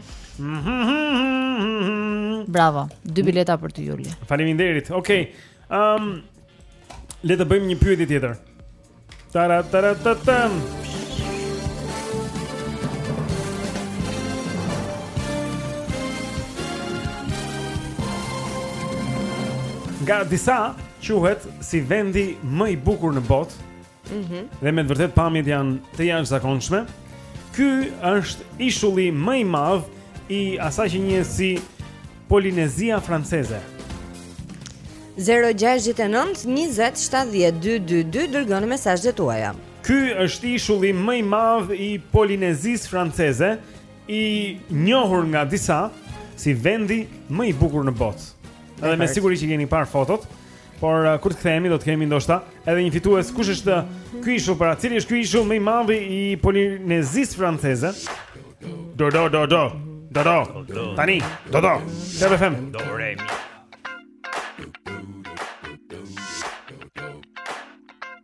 Bravo. Dy bileta për ty Juli. Faleminderit. Okej. Okay. Ëm um, le të bëjmë një pyetje tjetër. Tara tara ta tam. Nga disa quhet si vendi më i bukur në botë Mhm. Mm dhe me të vërtet pamjet janë të jashtëzakonshme. Ky është ishulli më i madh i asaj që njihet si Polinezia franceze. 0-6-9-27-12-2 Dërgoni mesazhet tuaja Ky është ishulli më i madh i Polinezisë franceze I njohur nga disa Si vendi më i bukur në botë Edhe me siguri që i keni parë fotot Por uh, kur të kthehemi do të kemi ndoshta edhe një fitues. Kush është ky ishull pra? Cili është ky ishull më i madh i Polinezisë franceze? Do do do do. Do do. Tani, do do. Ja befem. Do re mi.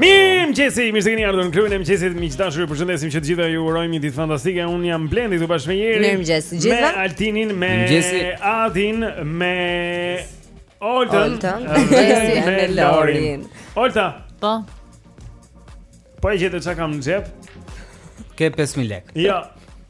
Mirëmëngjesi, mirë se keni ardhur në klubin e mëngjesit Miq të dashur, ju përshëndesim që të gjitha ju urojmë një ditë fantastike Unë jam Blendi këtu bashkë me Jerin Mirëmëngjes, gjithë Me Altinin, me mëngjesi. Adin, me Oltën Oltën, dhe me Lorin Olta Po Po e gjete ça kam në xhep? Ke 5.000 lek Ja jo.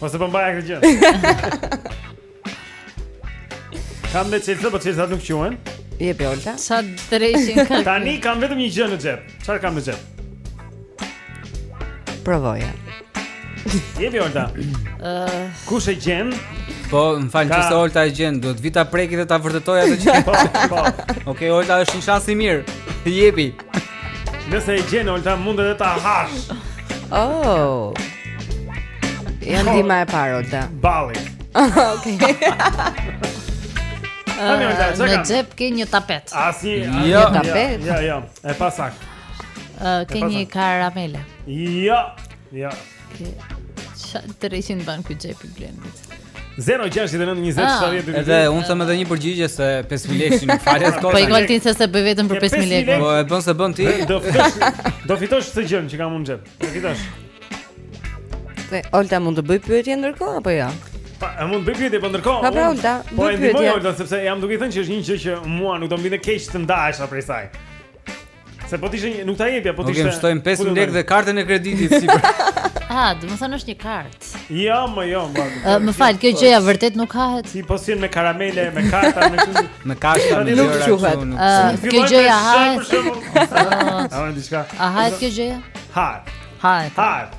Mos e bëmë këtë gjë. Kam dhe çelësat, po çelësat nuk quhen Jepi Olta Ça dreqin ka Tani kam vetëm një gjë në xhep Çfarë kam në xhep Provoje Jepi Olta uh... Kush e gjen Po, më fal nëqoftëse Olta e gjen Duhet të vijë ta prekë dhe ta vërtetojë atë gjë Po, po Oke, okay, Olta është një shans i mirë Jepi Nëse e gjen, Olta mund edhe ta hash Oh Ja ndihma e parë, Olta Bali Ok Në xhep ke një tapet Asi, një jo. tapet Jo, jo, e pasaktë Ke një karamele Jo, jo Çfarë të fshehtë mban ky xhepi i Blendit. 0692070 Edhe unë them edhe një përgjigje se 5000 lekë në falë skor. Po i gjati se s'e bëj vetëm për 5000 lekë. Po e bën s'e bën ti. Do fitosh. Do fitosh këtë gjën që kam unë në xhep. Do fitosh. Se Olta mund të bëj pyetje ndërkohë apo jo? Pa, e mund bëj pyetje po ndërkohë. Po Olta, bëj pyetje. Po e ndihmoj Olta sepse jam duke i thënë që është një gjë që mua nuk do më vinte keq të ndahesha prej saj. Se po ti nuk ta jepja, po ti ishte. Nuk e shtojmë 5000 lekë dhe kartën e kreditit sipër. Ah, do të thonë është një kartë. Jo, më jo, më. Më fal, kjo gjëja vërtet nuk hahet. Ti po vjen me karamele, me karta, me kush? Me karta me gjëra. Nuk quhet. Kjo gjëja hahet. A vjen diçka? A hahet kjo gjëja? Hahet. Hahet. Hahet.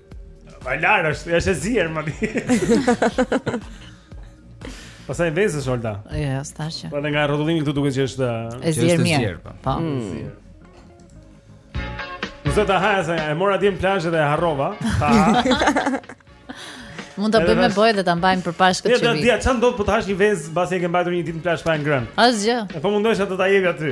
Vallahi është, është e zier më di. Pastaj vezës Olta. Jo, jo, stashë. Po edhe nga rrotullimi këtu duket që është e zier mirë. Po. po. Mm. Nuk do ta haja se e mora dje në plazh dhe e harrova. Ta. Mund ta bëjmë me bojë dhe ta mbajmë për Pashkët që vijnë. Ja, do të dija ça ndodh po të hash një vezë pasi e ke mbajtur një ditë në plazh pa ngrënë. Asgjë. Po mendoja që të ta jepja ty.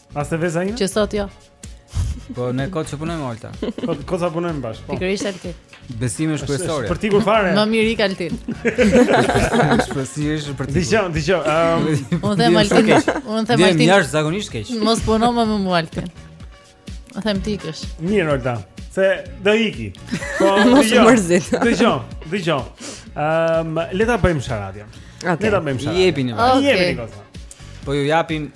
A se veza ime? Që sot jo. Po ne kot që punojmë Olta. Po kot që punojmë bashkë, po. Pikërisht Altin. Besimi është kryesor. Për ti kur fare. Më mirë ik Altin. Shpresoj për ti. Dëgjo, dëgjo. Ehm, unë them Altin. Unë them Altin. Jam jashtëzakonisht keq. Mos puno më me mua Altin. Unë them të ikësh. Mirë Olta. Se do iki. Po dëgjo. Dëgjo, dëgjo. Ehm, le ta bëjmë sharadën. Le ta bëjmë sharadën. Jepini. Jepini goca. Po ju japim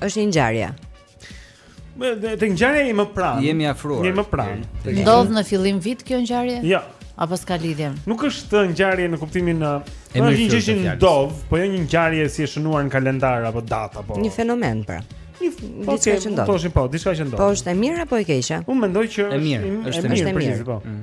Është një ngjarje. Me te ngjarja jemi më pranë. Jemi afruar. Jemi më pranë. Ndodh në fillimvit kjo ngjarje? Jo. Apo s'ka lidhje? Nuk është ngjarje në kuptimin e është një gjë që ndodh, po jo një ngjarje si e shënuar në kalendar apo datë apo. Një fenomen pra. Një po, diçka që ndodh. Po, po, diçka që ndodh. Po është e mirë apo e keqe? Unë mendoj që është e mirë, është e mirë, po. Mm.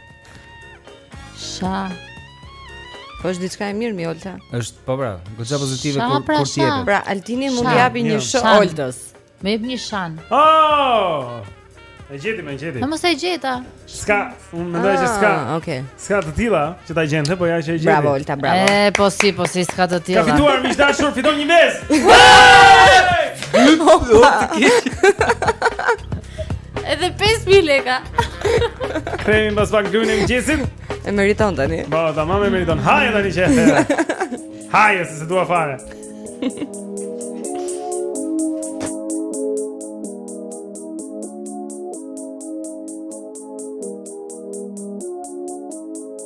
Sha. Po është diçka e mirë mi Olta. Është po pra, goxha pozitive sha, kur pra, kur ti jepet. Pra Altini mund të japi një sh Oltës. Më jep një shans. Oh! E gjeti më gjeti. Po mos e gjeta. S'ka, unë mendoj që s'ka. Ah, okej. S'ka të tilla që ta gjente, po ja që e gjeti. Bravo Olta, bravo. E po si, po si s'ka të tilla. Ka fituar miq të dashur, fiton një mes. Edhe 5000 lekë. Kemi pas pak gjumë në e mëngjesit. E meriton tani. Po, tamam e meriton. Hajde tani që. Hajde, se dua fare.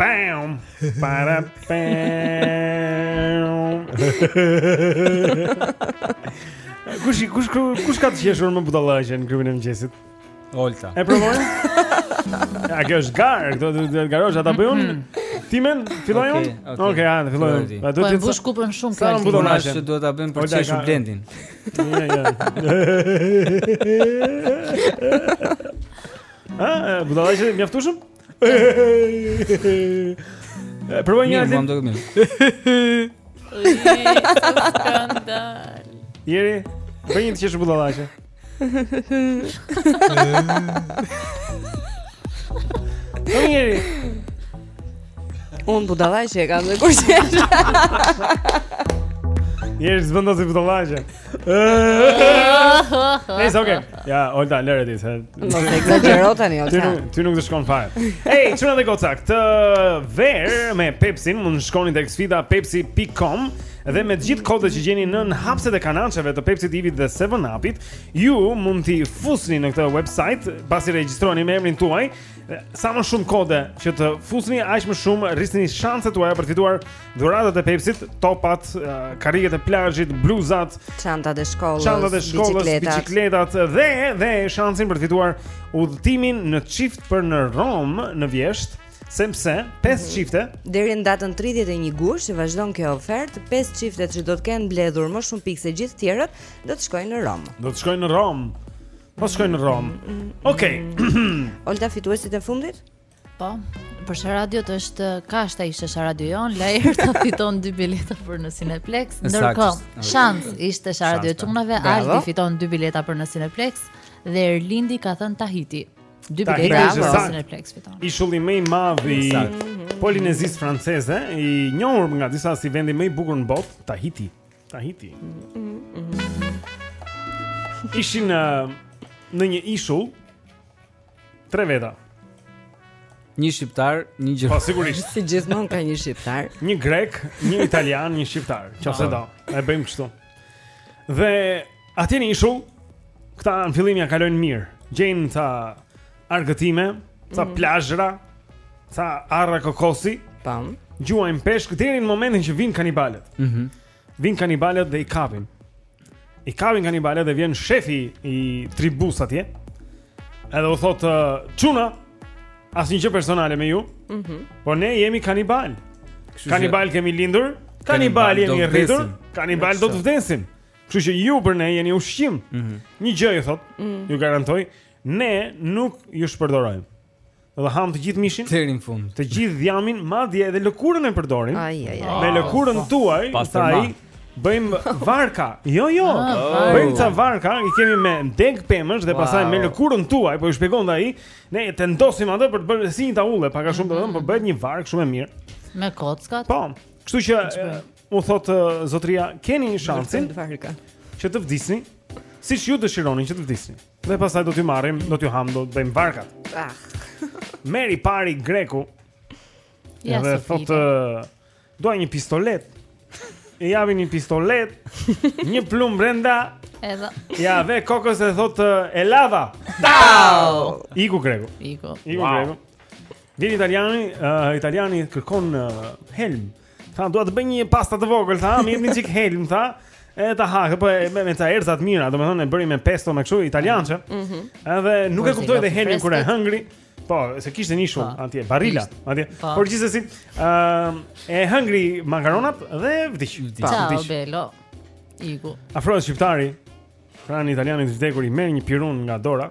Pam, para pam. Kush kush kush ka të qeshur më budallaqe në klubin e mëngjesit? Olta. E provojmë. A kjo është garë, do të garosh ata bëjun. Po mm. Timen, filloj unë. Okej, okay. okay, ha, filloj unë. Po do të bësh kupën shumë këtu. Sa më budallaqe. Sa duhet ta bëjmë për të qeshur blendin. Ja, ja. A, budallaqe mjaftueshëm? Provoj një herë. Mirë, mirë. Jeri, bëj një të qeshur budallaqe. Jeri. Unë budallaqe e kam dhe kur qesh Jeri s'e bën dot si budallaqe Nejse, oke Ja, Olta, lëre ti se Mos e ekzagjero tani, Olta Ty nuk të shkon fare Ej, çuna dhe goca Këtë verë me Pepsi Mund të shkoni tek sfida pepsi.com Dhe me të gjithë kodet që gjeni nën hapëset e kanaçeve të Pepsit, Ivit dhe 7 Upit Ju mund t'i fusni në këtë website Pasi regjistroheni me emrin tuaj Sa më shumë kode që të fusni, aq më shumë rrisni shanset tuaja për të fituar dhuratat e Pepsit, topat, karriget e plazhit, bluzat, çantat e shkollës, çantat e shkollës, biçikletat dhe dhe shansin për të fituar udhëtimin në çift për në Romë në vjeshtë. Sepse 5 mm -hmm. çifte deri në datën 31 gusht që vazhdon kjo ofertë, 5 çiftet që do të kenë mbledhur më shumë pikë se gjithë tjerët, do të shkojnë në Romë. Do të shkojnë në Romë. Po shkojnë në Romë. Okej. Olta fituesit e fundit? Po. Për sharadën, kashta ishte sharada jonë, Laert fiton dy bileta për në Cineplex, ndërkohë, shans ishte sharada e çunave, Aldi fiton dy bileta për në Cineplex, dhe Erlindi ka thënë Tahiti. Dy bileta për në Cineplex fiton. Ishulli më i madh i Polinezisë franceze, i njohur nga disa si vendi më i bukur në botë, Tahiti. Tahiti. Ishin në në një ishull tre veta. Një shqiptar, një gjerman. Po sigurisht. Si gjithmonë ka një shqiptar. Një grek, një italian, një shqiptar. Çfarëdo. E bëjmë kështu. Dhe atje në ishull këta në fillim ia kalojnë mirë. Gjejnë ta argëtime, ca mm. plazhra, ca arra kokosi. Tam. Gjuajm peshk deri në momentin që vijnë kanibalët. Mhm. Mm vijnë kanibalët dhe i kapin. I kapin kanibalët dhe vjen shefi i tribus atje. Edhe u thotë çuna, asnjë gjë personale me ju. Mhm. Mm por ne jemi kanibalë. Kanibalë kemi lindur, kanibalë jemi rritur, kanibalë do të vdesim. Kështu që ju për ne jeni ushqim. Mm -hmm. Një gjë u thotë, mm -hmm. ju garantoj, Ne nuk ju shpërdorojmë. Do të hamë të gjithë mishin deri në fund. Të gjithë dhjamin, madje edhe lëkurën e përdorim. Ai ai ai. Me lëkurën tuaj, pastaj bëjmë varka. Jo, jo. Ah, bëjmë ca varka, i kemi me degë pemësh dhe pastaj me lëkurën tuaj, po ju shpjegon ai, ne e tendosim atë për të bërë si një daulle, pak a shumë do të thonë, po bëhet një varkë shumë e mirë. Me kockat. Po. Kështu që u thotë zotëria, keni një shans. Që të vdisni, siç ju dëshironi që të vdisni. Dhe pastaj do t'ju marrim, do t'ju hamë, do t'bëjmë varkat. Ah. Merr i pari greku, ja, dhe thotë, dua një pistoletë, i japin një pistoletë, një plumb brenda, Edhe. Ia vë kokës e thotë Elladha. Tau! Iku greku. Iku. Iku wow. greku. Vjen italiani, uh, italiani kërkon uh, helm. Tha, dua të bëj një pasta të vogël, tha, më jepni një çikë helm, tha. E ta ha, po me, me ca erza të mira, domethënë e bëri me pesto me kështu italiançe. Ëh. Mm -hmm. Edhe nuk e kuptoi dot helmin kur e hëngri. Po, se kishte një shumë po. atje, Barilla, atje. Po. Por gjithsesi, ëh, uh, e hëngri makaronat dhe vdiq. Vdiq. Ciao, bello. Iku. Afrohet shqiptari, pranë italianit të vdekur i merr një pirun nga dora.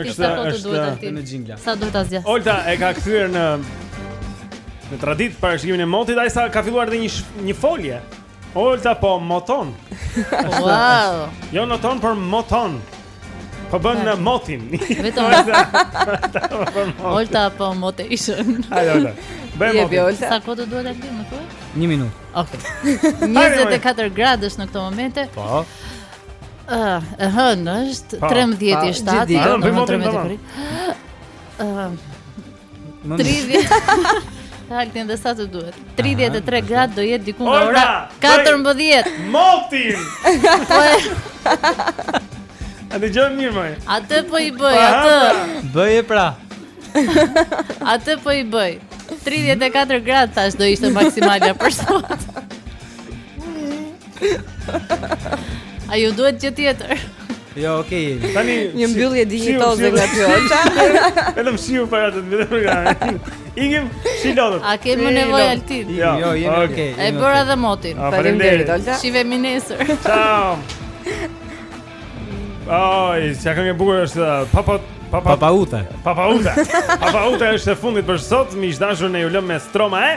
Është është në xhingla. Sa duhet ta zgjas? Olta e ka kthyer në në traditë parashikimin e motit, aq sa ka filluar dhe një një folje. Olta po moton. Wow. Jo noton por moton. Po bën motin. Vetëm. Olta po motation. Ai Olta. Bëjmë motin. Sa kohë të duhet ty, më thuaj? 1 minutë. Okej. 24 gradë është në këto momente. Po. Ëh, e hënë është 13 i 7, do të tremë të bëri. Ëh. 30. Altin, edhe sa të duhet. 33 gradë do jetë diku nga ora 14. Motin. A dëgjon mirë, moj? A të po i bëj, a të... Bëje pra. A të po i bëj. 34 gradë tash do ishte maksimalja për sot. A ju duhet gjë tjetër? Jo, okay, jemi. Tani një mbyllje dinjitoze nga Olta. Vetëm shiu para të mbyllë për gjatë. Ikim si lodhët. A kemi nevojë Altin? Jo, jo, jemi okay. okay. E bëra dhe motin. Ah, faleminderit, Olta. Shihemi nesër. Ciao. Ai, sa këngë e bukur është uh, papa papa Papaoutai. Papaoutai. Papaoutai është e fundit për sot. Miq të dashur, ne ju lëmë me Stromae.